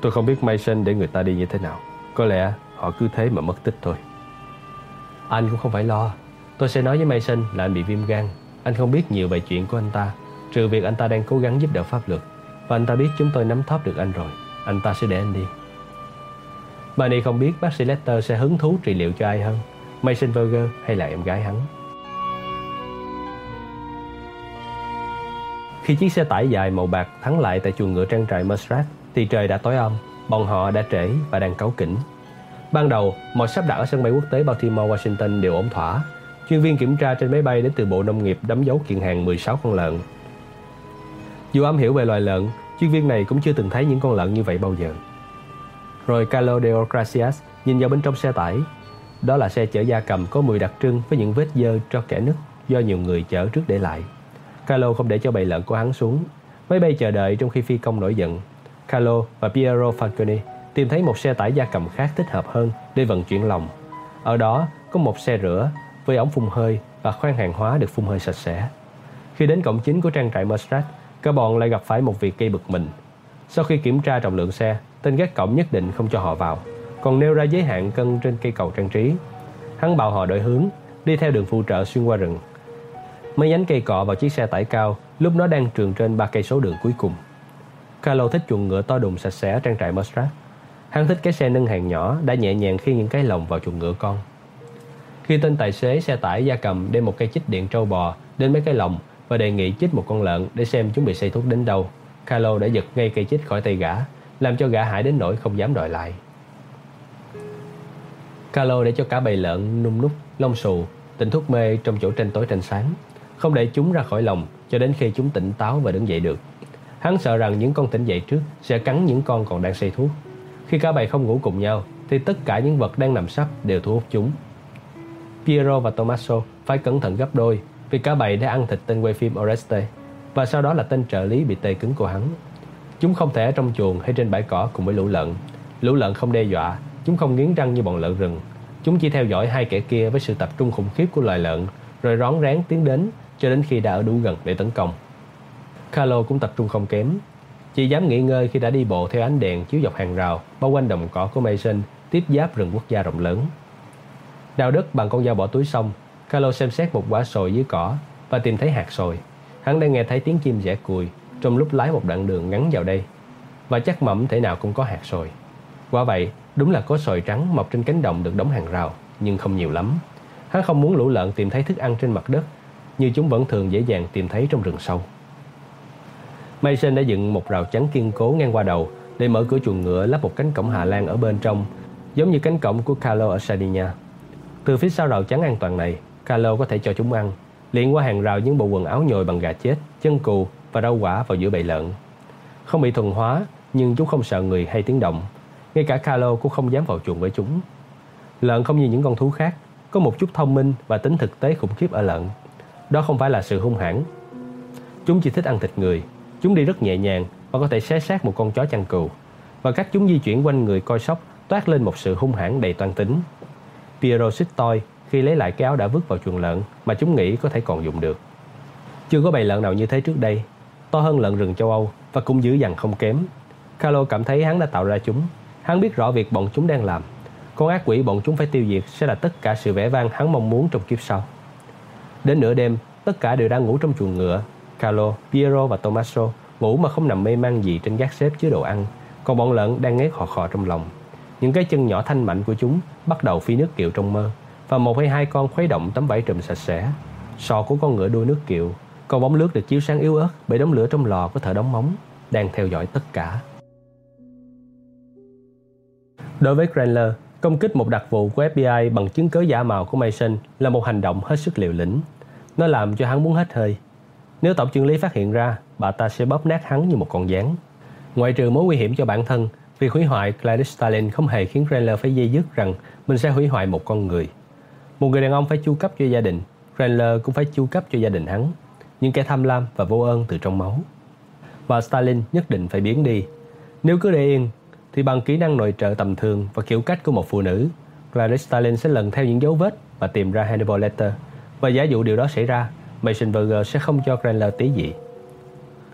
A: Tôi không biết Mason để người ta đi như thế nào. Có lẽ họ cứ thế mà mất tích thôi. Anh cũng không phải lo. Tôi sẽ nói với Mason là anh bị viêm gan. Anh không biết nhiều về chuyện của anh ta, Trừ việc anh ta đang cố gắng giúp đỡ pháp luật. Và anh ta biết chúng tôi nắm thóp được anh rồi. Anh ta sẽ để anh đi. Barney không biết bác sĩ Lester sẽ hứng thú trị liệu cho ai hơn, Mason Berger hay là em gái hắn. Khi chiếc xe tải dài màu bạc thắng lại tại chuồng ngựa trang trại Mustrat thì trời đã tối om, bọn họ đã trễ và đang cáu kỉnh. Ban đầu, mọi sắp đặt ở sân bay quốc tế Baltimore, Washington đều ổn thỏa. Chuyên viên kiểm tra trên máy bay đến từ Bộ Nông nghiệp đóng dấu kiện hàng 16 con lợn. Dù am hiểu về loài lợn, chuyên viên này cũng chưa từng thấy những con lợn như vậy bao giờ. Rồi Carlo de nhìn vào bên trong xe tải. Đó là xe chở gia cầm có mùi đặc trưng với những vết dơ cho kẻ nứt do nhiều người chở trước để lại. Carlo không để cho bầy lợn của hắn xuống. Máy bay chờ đợi trong khi phi công nổi giận. Carlo và Piero Falcone tìm thấy một xe tải gia cầm khác thích hợp hơn để vận chuyển lòng. Ở đó có một xe rửa với ống phun hơi và khoang hàng hóa được phun hơi sạch sẽ. Khi đến cổng chính của trang trại Mustrat, cả bọn lại gặp phải một việc gây bực mình. Sau khi kiểm tra trọng lượng xe, tên gác cổng nhất định không cho họ vào, còn nêu ra giới hạn cân trên cây cầu trang trí. Hắn bảo họ đổi hướng, đi theo đường phụ trợ xuyên qua rừng Mấy nhánh cây cọ vào chiếc xe tải cao lúc nó đang trường trên ba cây số đường cuối cùng. Carlo thích chuồng ngựa to đùng sạch sẽ trang trại Mustrat. Hắn thích cái xe nâng hàng nhỏ đã nhẹ nhàng khi những cái lồng vào chuồng ngựa con. Khi tên tài xế xe tải gia cầm đem một cây chích điện trâu bò đến mấy cái lồng và đề nghị chích một con lợn để xem chúng bị xây thuốc đến đâu, Carlo đã giật ngay cây chích khỏi tay gã, làm cho gã hại đến nỗi không dám đòi lại. Carlo để cho cả bầy lợn nung nút, lông xù, tỉnh thuốc mê trong chỗ tranh tối tranh sáng không để chúng ra khỏi lòng cho đến khi chúng tỉnh táo và đứng dậy được. Hắn sợ rằng những con tỉnh dậy trước sẽ cắn những con còn đang say thuốc. Khi cả bầy không ngủ cùng nhau, thì tất cả những vật đang nằm sắp đều thu hút chúng. Piero và Tommaso phải cẩn thận gấp đôi vì cả bầy đã ăn thịt tên quay phim Oreste và sau đó là tên trợ lý bị tê cứng của hắn. Chúng không thể ở trong chuồng hay trên bãi cỏ cùng với lũ lợn. Lũ lợn không đe dọa, chúng không nghiến răng như bọn lợn rừng. Chúng chỉ theo dõi hai kẻ kia với sự tập trung khủng khiếp của loài lợn rồi rón rén tiến đến cho đến khi đã ở đủ gần để tấn công. Carlo cũng tập trung không kém. Chỉ dám nghỉ ngơi khi đã đi bộ theo ánh đèn chiếu dọc hàng rào bao quanh đồng cỏ của Mason tiếp giáp rừng quốc gia rộng lớn. Đào đất bằng con dao bỏ túi xong, Carlo xem xét một quả sồi dưới cỏ và tìm thấy hạt sồi. Hắn đang nghe thấy tiếng chim rẽ cùi trong lúc lái một đoạn đường ngắn vào đây và chắc mẩm thể nào cũng có hạt sồi. Quả vậy, đúng là có sồi trắng mọc trên cánh đồng được đóng hàng rào, nhưng không nhiều lắm. Hắn không muốn lũ lợn tìm thấy thức ăn trên mặt đất, như chúng vẫn thường dễ dàng tìm thấy trong rừng sâu. Mason đã dựng một rào chắn kiên cố ngang qua đầu để mở cửa chuồng ngựa lắp một cánh cổng Hà Lan ở bên trong, giống như cánh cổng của Carlo ở Sardinia. Từ phía sau rào chắn an toàn này, Carlo có thể cho chúng ăn, liền qua hàng rào những bộ quần áo nhồi bằng gà chết, chân cừu và rau quả vào giữa bầy lợn. Không bị thuần hóa, nhưng chúng không sợ người hay tiếng động. Ngay cả Carlo cũng không dám vào chuồng với chúng. Lợn không như những con thú khác, có một chút thông minh và tính thực tế khủng khiếp ở lợn. Đó không phải là sự hung hãn. Chúng chỉ thích ăn thịt người. Chúng đi rất nhẹ nhàng và có thể xé xác một con chó chăn cừu. Và cách chúng di chuyển quanh người coi sóc toát lên một sự hung hãn đầy toan tính. Piero xích toi khi lấy lại cái áo đã vứt vào chuồng lợn mà chúng nghĩ có thể còn dùng được. Chưa có bầy lợn nào như thế trước đây, to hơn lợn rừng châu Âu và cũng dữ dằn không kém. Carlo cảm thấy hắn đã tạo ra chúng. Hắn biết rõ việc bọn chúng đang làm. Con ác quỷ bọn chúng phải tiêu diệt sẽ là tất cả sự vẻ vang hắn mong muốn trong kiếp sau. Đến nửa đêm, tất cả đều đang ngủ trong chuồng ngựa. Carlo, Piero và Tommaso ngủ mà không nằm mê man gì trên gác xếp chứa đồ ăn. Còn bọn lợn đang ngáy khò khò trong lòng. Những cái chân nhỏ thanh mạnh của chúng bắt đầu phi nước kiệu trong mơ và một hay hai con khuấy động tấm vải trùm sạch sẽ. Sọ của con ngựa đuôi nước kiệu, con bóng lướt được chiếu sáng yếu ớt bởi đống lửa trong lò có thở đóng móng, đang theo dõi tất cả. Đối với Cranler, công kích một đặc vụ của FBI bằng chứng cớ giả mạo của Mason là một hành động hết sức liều lĩnh. Nó làm cho hắn muốn hết hơi. Nếu tổng trưởng lý phát hiện ra, bà ta sẽ bóp nát hắn như một con gián. Ngoại trừ mối nguy hiểm cho bản thân, việc hủy hoại Clarice Stalin không hề khiến Randler phải dây dứt rằng mình sẽ hủy hoại một con người. Một người đàn ông phải chu cấp cho gia đình, Randler cũng phải chu cấp cho gia đình hắn. Những kẻ tham lam và vô ơn từ trong máu. Và Stalin nhất định phải biến đi. Nếu cứ để yên, thì bằng kỹ năng nội trợ tầm thường và kiểu cách của một phụ nữ, Clarice Starling sẽ lần theo những dấu vết và tìm ra Hannibal Lecter. Và giả dụ điều đó xảy ra, Mason Verger sẽ không cho Cranler tí gì.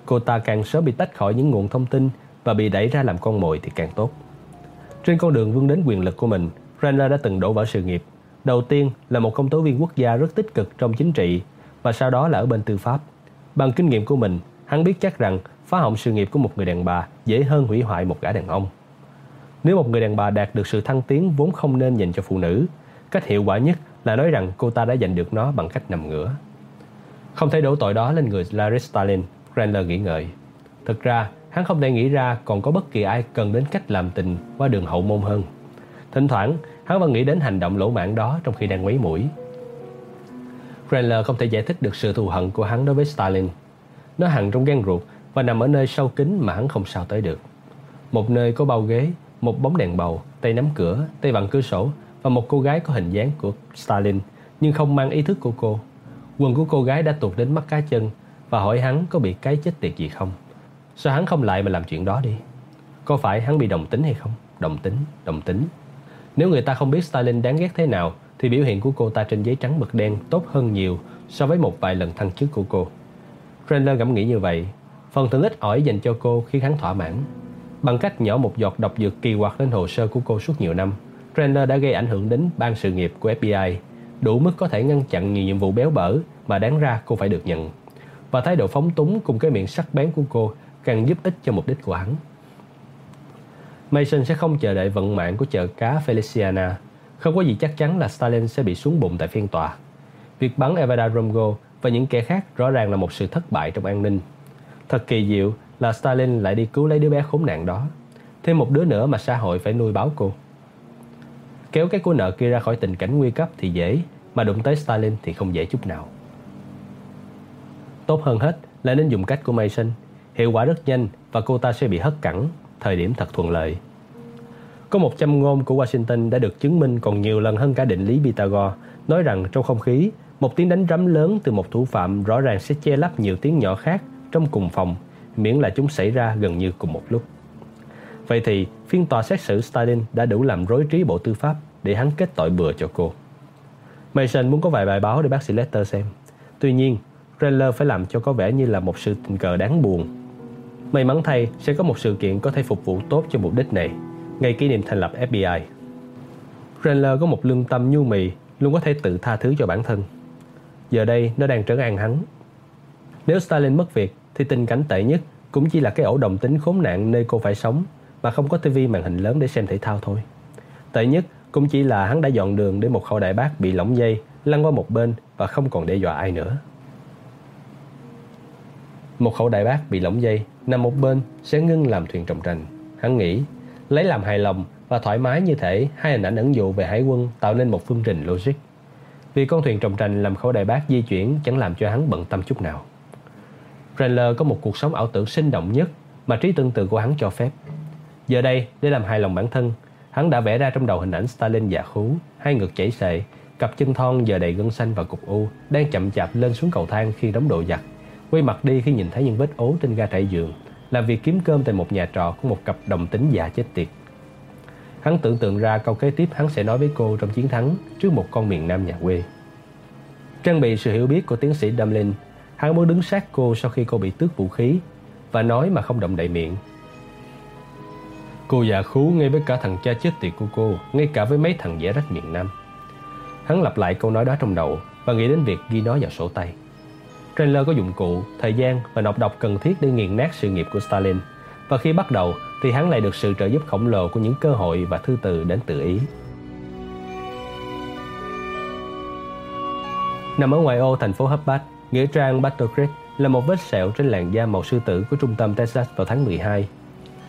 A: Cô ta càng sớm bị tách khỏi những nguồn thông tin và bị đẩy ra làm con mồi thì càng tốt. Trên con đường vươn đến quyền lực của mình, Cranler đã từng đổ vỡ sự nghiệp. Đầu tiên là một công tố viên quốc gia rất tích cực trong chính trị và sau đó là ở bên tư pháp. Bằng kinh nghiệm của mình, hắn biết chắc rằng phá hỏng sự nghiệp của một người đàn bà dễ hơn hủy hoại một gã đàn ông. Nếu một người đàn bà đạt được sự thăng tiến vốn không nên dành cho phụ nữ, cách hiệu quả nhất là nói rằng cô ta đã giành được nó bằng cách nằm ngửa. Không thể đổ tội đó lên người Larry Stalin, Cranler nghĩ ngợi. Thực ra, hắn không thể nghĩ ra còn có bất kỳ ai cần đến cách làm tình qua đường hậu môn hơn. Thỉnh thoảng, hắn vẫn nghĩ đến hành động lỗ mãn đó trong khi đang quấy mũi. Cranler không thể giải thích được sự thù hận của hắn đối với Stalin. Nó hằn trong gan ruột và nằm ở nơi sâu kín mà hắn không sao tới được. Một nơi có bao ghế, một bóng đèn bầu, tay nắm cửa, tay vặn cửa sổ và một cô gái có hình dáng của Stalin nhưng không mang ý thức của cô. Quần của cô gái đã tuột đến mắt cá chân và hỏi hắn có bị cái chết tiệt gì không. Sao hắn không lại mà làm chuyện đó đi? Có phải hắn bị đồng tính hay không? Đồng tính, đồng tính. Nếu người ta không biết Stalin đáng ghét thế nào thì biểu hiện của cô ta trên giấy trắng mực đen tốt hơn nhiều so với một vài lần thăng chức của cô. Chandler ngẫm nghĩ như vậy. Phần thưởng ít ỏi dành cho cô khiến hắn thỏa mãn. Bằng cách nhỏ một giọt độc dược kỳ quặc lên hồ sơ của cô suốt nhiều năm, Trainer đã gây ảnh hưởng đến ban sự nghiệp của FBI, đủ mức có thể ngăn chặn nhiều nhiệm vụ béo bở mà đáng ra cô phải được nhận. Và thái độ phóng túng cùng cái miệng sắc bén của cô càng giúp ích cho mục đích của hắn. Mason sẽ không chờ đợi vận mạng của chợ cá Feliciana. Không có gì chắc chắn là Stalin sẽ bị xuống bụng tại phiên tòa. Việc bắn Evada Romgo và những kẻ khác rõ ràng là một sự thất bại trong an ninh. Thật kỳ diệu là Stalin lại đi cứu lấy đứa bé khốn nạn đó. Thêm một đứa nữa mà xã hội phải nuôi báo cô. Kéo cái cô nợ kia ra khỏi tình cảnh nguy cấp thì dễ, mà đụng tới Stalin thì không dễ chút nào. Tốt hơn hết là nên dùng cách của Mason. Hiệu quả rất nhanh và cô ta sẽ bị hất cẳng, thời điểm thật thuận lợi. Có một châm ngôn của Washington đã được chứng minh còn nhiều lần hơn cả định lý Pythagore, nói rằng trong không khí, một tiếng đánh rắm lớn từ một thủ phạm rõ ràng sẽ che lấp nhiều tiếng nhỏ khác trong cùng phòng, miễn là chúng xảy ra gần như cùng một lúc. Vậy thì, phiên tòa xét xử Stalin đã đủ làm rối trí Bộ Tư pháp để hắn kết tội bừa cho cô. Mason muốn có vài bài báo để bác sĩ Lester xem. Tuy nhiên, Renler phải làm cho có vẻ như là một sự tình cờ đáng buồn. May mắn thay, sẽ có một sự kiện có thể phục vụ tốt cho mục đích này, ngày kỷ niệm thành lập FBI. Renler có một lương tâm nhu mì, luôn có thể tự tha thứ cho bản thân. Giờ đây, nó đang trấn an hắn. Nếu Stalin mất việc, thì tình cảnh tệ nhất cũng chỉ là cái ổ đồng tính khốn nạn nơi cô phải sống mà không có tivi màn hình lớn để xem thể thao thôi. Tệ nhất cũng chỉ là hắn đã dọn đường để một khẩu đại bác bị lỏng dây, lăn qua một bên và không còn đe dọa ai nữa. Một khẩu đại bác bị lỏng dây, nằm một bên sẽ ngưng làm thuyền trồng trành Hắn nghĩ, lấy làm hài lòng và thoải mái như thể hai hình ảnh ẩn dụ về hải quân tạo nên một phương trình logic. Vì con thuyền trồng trành làm khẩu đại bác di chuyển chẳng làm cho hắn bận tâm chút nào. Renler có một cuộc sống ảo tưởng sinh động nhất mà trí tương tự của hắn cho phép. Giờ đây, để làm hài lòng bản thân, hắn đã vẽ ra trong đầu hình ảnh Stalin già khú, hai ngực chảy xệ, cặp chân thon giờ đầy gân xanh và cục u, đang chậm chạp lên xuống cầu thang khi đóng đồ giặt, quay mặt đi khi nhìn thấy những vết ố trên ga trải giường, làm việc kiếm cơm tại một nhà trọ của một cặp đồng tính già chết tiệt. Hắn tưởng tượng ra câu kế tiếp hắn sẽ nói với cô trong chiến thắng trước một con miền Nam nhà quê. Trang bị sự hiểu biết của tiến sĩ Dumlin, hắn muốn đứng sát cô sau khi cô bị tước vũ khí và nói mà không động đậy miệng. Cô già khú ngay với cả thằng cha chết tiệt của cô, ngay cả với mấy thằng dễ rách miền Nam. Hắn lặp lại câu nói đó trong đầu và nghĩ đến việc ghi nó vào sổ tay. Trailer có dụng cụ, thời gian và nọc độc cần thiết để nghiền nát sự nghiệp của Stalin. Và khi bắt đầu thì hắn lại được sự trợ giúp khổng lồ của những cơ hội và thư từ đến từ Ý. Nằm ở ngoại ô thành phố Hubbard, nghĩa trang Battle Creek là một vết sẹo trên làn da màu sư tử của trung tâm Texas vào tháng 12.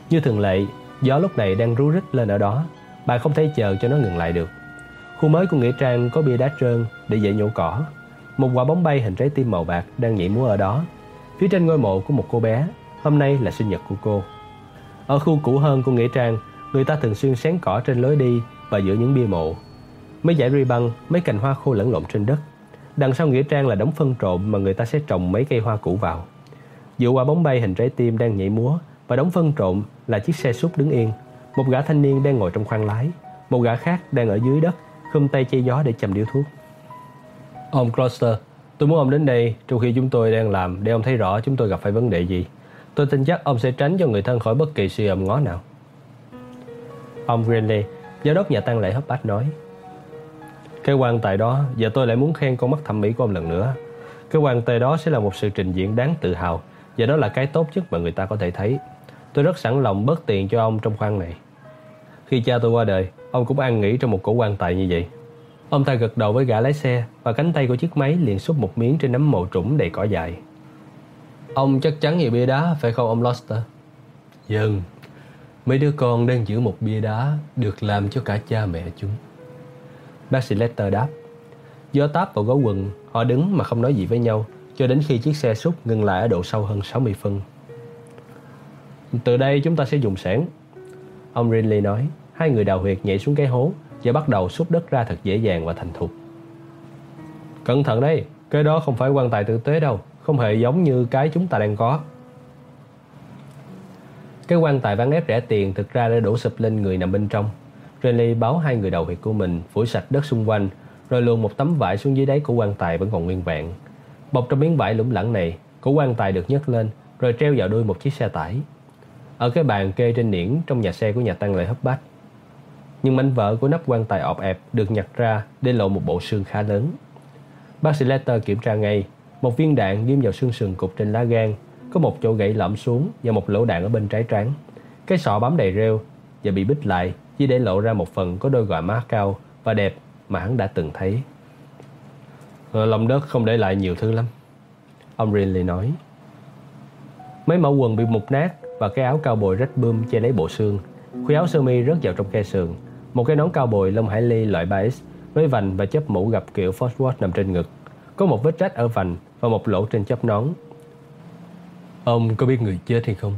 A: Như thường lệ, gió lúc này đang rú rít lên ở đó. Bà không thể chờ cho nó ngừng lại được. Khu mới của nghĩa trang có bia đá trơn để dễ nhổ cỏ. Một quả bóng bay hình trái tim màu bạc đang nhảy múa ở đó. Phía trên ngôi mộ của một cô bé, hôm nay là sinh nhật của cô. Ở khu cũ hơn của nghĩa trang, người ta thường xuyên sáng cỏ trên lối đi và giữa những bia mộ. Mấy dải ri băng, mấy cành hoa khô lẫn lộn trên đất. Đằng sau nghĩa trang là đống phân trộn mà người ta sẽ trồng mấy cây hoa cũ vào. Giữa quả bóng bay hình trái tim đang nhảy múa và đống phân trộn là chiếc xe sút đứng yên. Một gã thanh niên đang ngồi trong khoang lái, một gã khác đang ở dưới đất, khum tay che gió để chầm điếu thuốc. Ông Closter, tôi muốn ông đến đây trong khi chúng tôi đang làm để ông thấy rõ chúng tôi gặp phải vấn đề gì. Tôi tin chắc ông sẽ tránh cho người thân khỏi bất kỳ suy ầm ngó nào. Ông Greenley, giám đốc nhà tăng lễ hấp bách nói. Cái quan tài đó, giờ tôi lại muốn khen con mắt thẩm mỹ của ông lần nữa. Cái quan tài đó sẽ là một sự trình diễn đáng tự hào và đó là cái tốt nhất mà người ta có thể thấy. Tôi rất sẵn lòng bớt tiền cho ông trong khoang này. Khi cha tôi qua đời, ông cũng an nghỉ trong một cổ quan tài như vậy. Ông ta gật đầu với gã lái xe và cánh tay của chiếc máy liền xúc một miếng trên nấm mộ trũng đầy cỏ dại. Ông chắc chắn về bia đá, phải không ông Loster? Dân, mấy đứa con đang giữ một bia đá được làm cho cả cha mẹ chúng. Bác sĩ Lester đáp. Do táp vào gấu quần, họ đứng mà không nói gì với nhau cho đến khi chiếc xe xúc ngừng lại ở độ sâu hơn 60 phân. Từ đây chúng ta sẽ dùng sẻn. Ông Rinley nói, hai người đào huyệt nhảy xuống cái hố và bắt đầu xúc đất ra thật dễ dàng và thành thục. Cẩn thận đấy, cái đó không phải quan tài tử tế đâu, không hề giống như cái chúng ta đang có. Cái quan tài ván ép rẻ tiền thực ra đã đổ sụp lên người nằm bên trong. Rinley báo hai người đầu huyệt của mình phủi sạch đất xung quanh, rồi luồn một tấm vải xuống dưới đáy của quan tài vẫn còn nguyên vẹn. Bọc trong miếng vải lủng lẳng này, cổ quan tài được nhấc lên, rồi treo vào đuôi một chiếc xe tải. Ở cái bàn kê trên niễn trong nhà xe của nhà tăng lễ hấp bách. Nhưng mảnh vỡ của nắp quan tài ọp ẹp được nhặt ra để lộ một bộ xương khá lớn. Bác sĩ Letter kiểm tra ngay, một viên đạn ghim vào xương sườn cục trên lá gan, có một chỗ gãy lõm xuống và một lỗ đạn ở bên trái trán. Cái sọ bám đầy rêu và bị bít lại chỉ để lộ ra một phần có đôi gò má cao và đẹp mà hắn đã từng thấy. Ờ, lòng đất không để lại nhiều thứ lắm. Ông Rinley nói. Mấy mẫu quần bị mục nát và cái áo cao bồi rách bươm che lấy bộ xương. Khuy áo sơ mi rớt vào trong khe sườn. Một cái nón cao bồi lông hải ly loại 3X với vành và chấp mũ gặp kiểu Fosworth nằm trên ngực. Có một vết rách ở vành và một lỗ trên chấp nón. Ông có biết người chết hay không?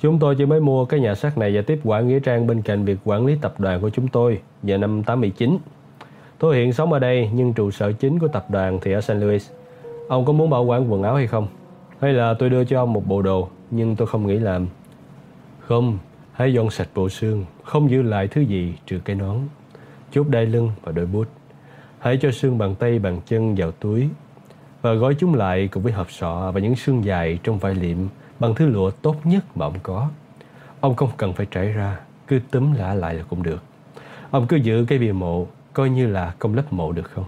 A: Chúng tôi chỉ mới mua cái nhà xác này và tiếp quản nghĩa trang bên cạnh việc quản lý tập đoàn của chúng tôi vào năm 89. Tôi hiện sống ở đây nhưng trụ sở chính của tập đoàn thì ở St. Louis. Ông có muốn bảo quản quần áo hay không? Hay là tôi đưa cho ông một bộ đồ nhưng tôi không nghĩ làm. Không, hãy dọn sạch bộ xương, không giữ lại thứ gì trừ cái nón. Chút đai lưng và đôi bút. Hãy cho xương bàn tay bàn chân vào túi. Và và gói chúng lại cùng với hộp sọ và những xương dài trong vải liệm bằng thứ lụa tốt nhất mà ông có. Ông không cần phải trải ra, cứ túm lạ lại là cũng được. Ông cứ giữ cái bìa mộ, coi như là công lớp mộ được không?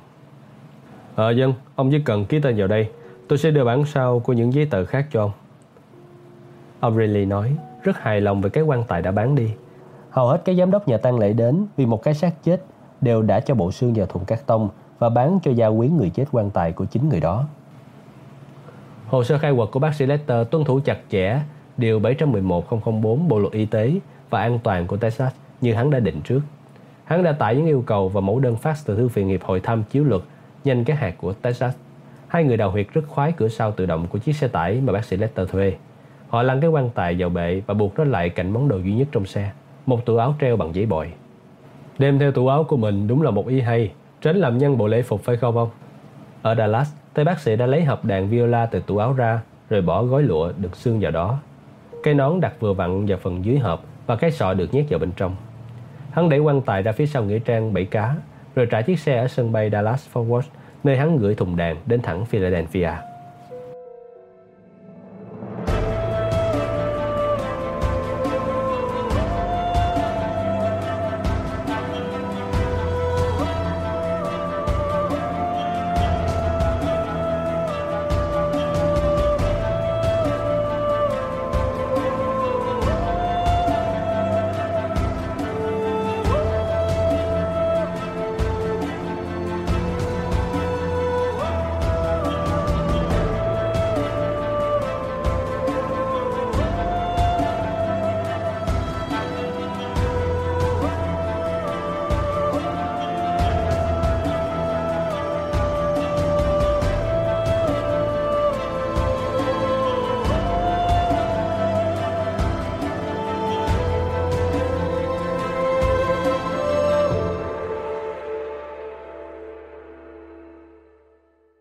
A: Ờ dân, ông chỉ cần ký tên vào đây. Tôi sẽ đưa bản sao của những giấy tờ khác cho ông. Ông Riley nói, rất hài lòng về cái quan tài đã bán đi. Hầu hết các giám đốc nhà tang lễ đến vì một cái xác chết đều đã cho bộ xương vào thùng cát tông và bán cho gia quyến người chết quan tài của chính người đó. Hồ sơ khai quật của bác sĩ Lester tuân thủ chặt chẽ điều 711004 Bộ luật Y tế và An toàn của Texas như hắn đã định trước. Hắn đã tải những yêu cầu và mẫu đơn fax từ Thư viện Nghiệp Hội thăm chiếu luật nhanh cái hạt của Texas. Hai người đào huyệt rất khoái cửa sau tự động của chiếc xe tải mà bác sĩ Lester thuê. Họ lăn cái quan tài vào bệ và buộc nó lại cạnh món đồ duy nhất trong xe, một tủ áo treo bằng giấy bồi. Đem theo tủ áo của mình đúng là một ý hay, tránh làm nhân bộ lễ phục phải không ông? Ở Dallas, tay bác sĩ đã lấy hộp đàn viola từ tủ áo ra, rồi bỏ gói lụa được xương vào đó. Cái nón đặt vừa vặn vào phần dưới hộp và cái sọ được nhét vào bên trong. Hắn đẩy quan tài ra phía sau nghĩa trang bảy cá, rồi trả chiếc xe ở sân bay Dallas Fort Worth, nơi hắn gửi thùng đàn đến thẳng Philadelphia.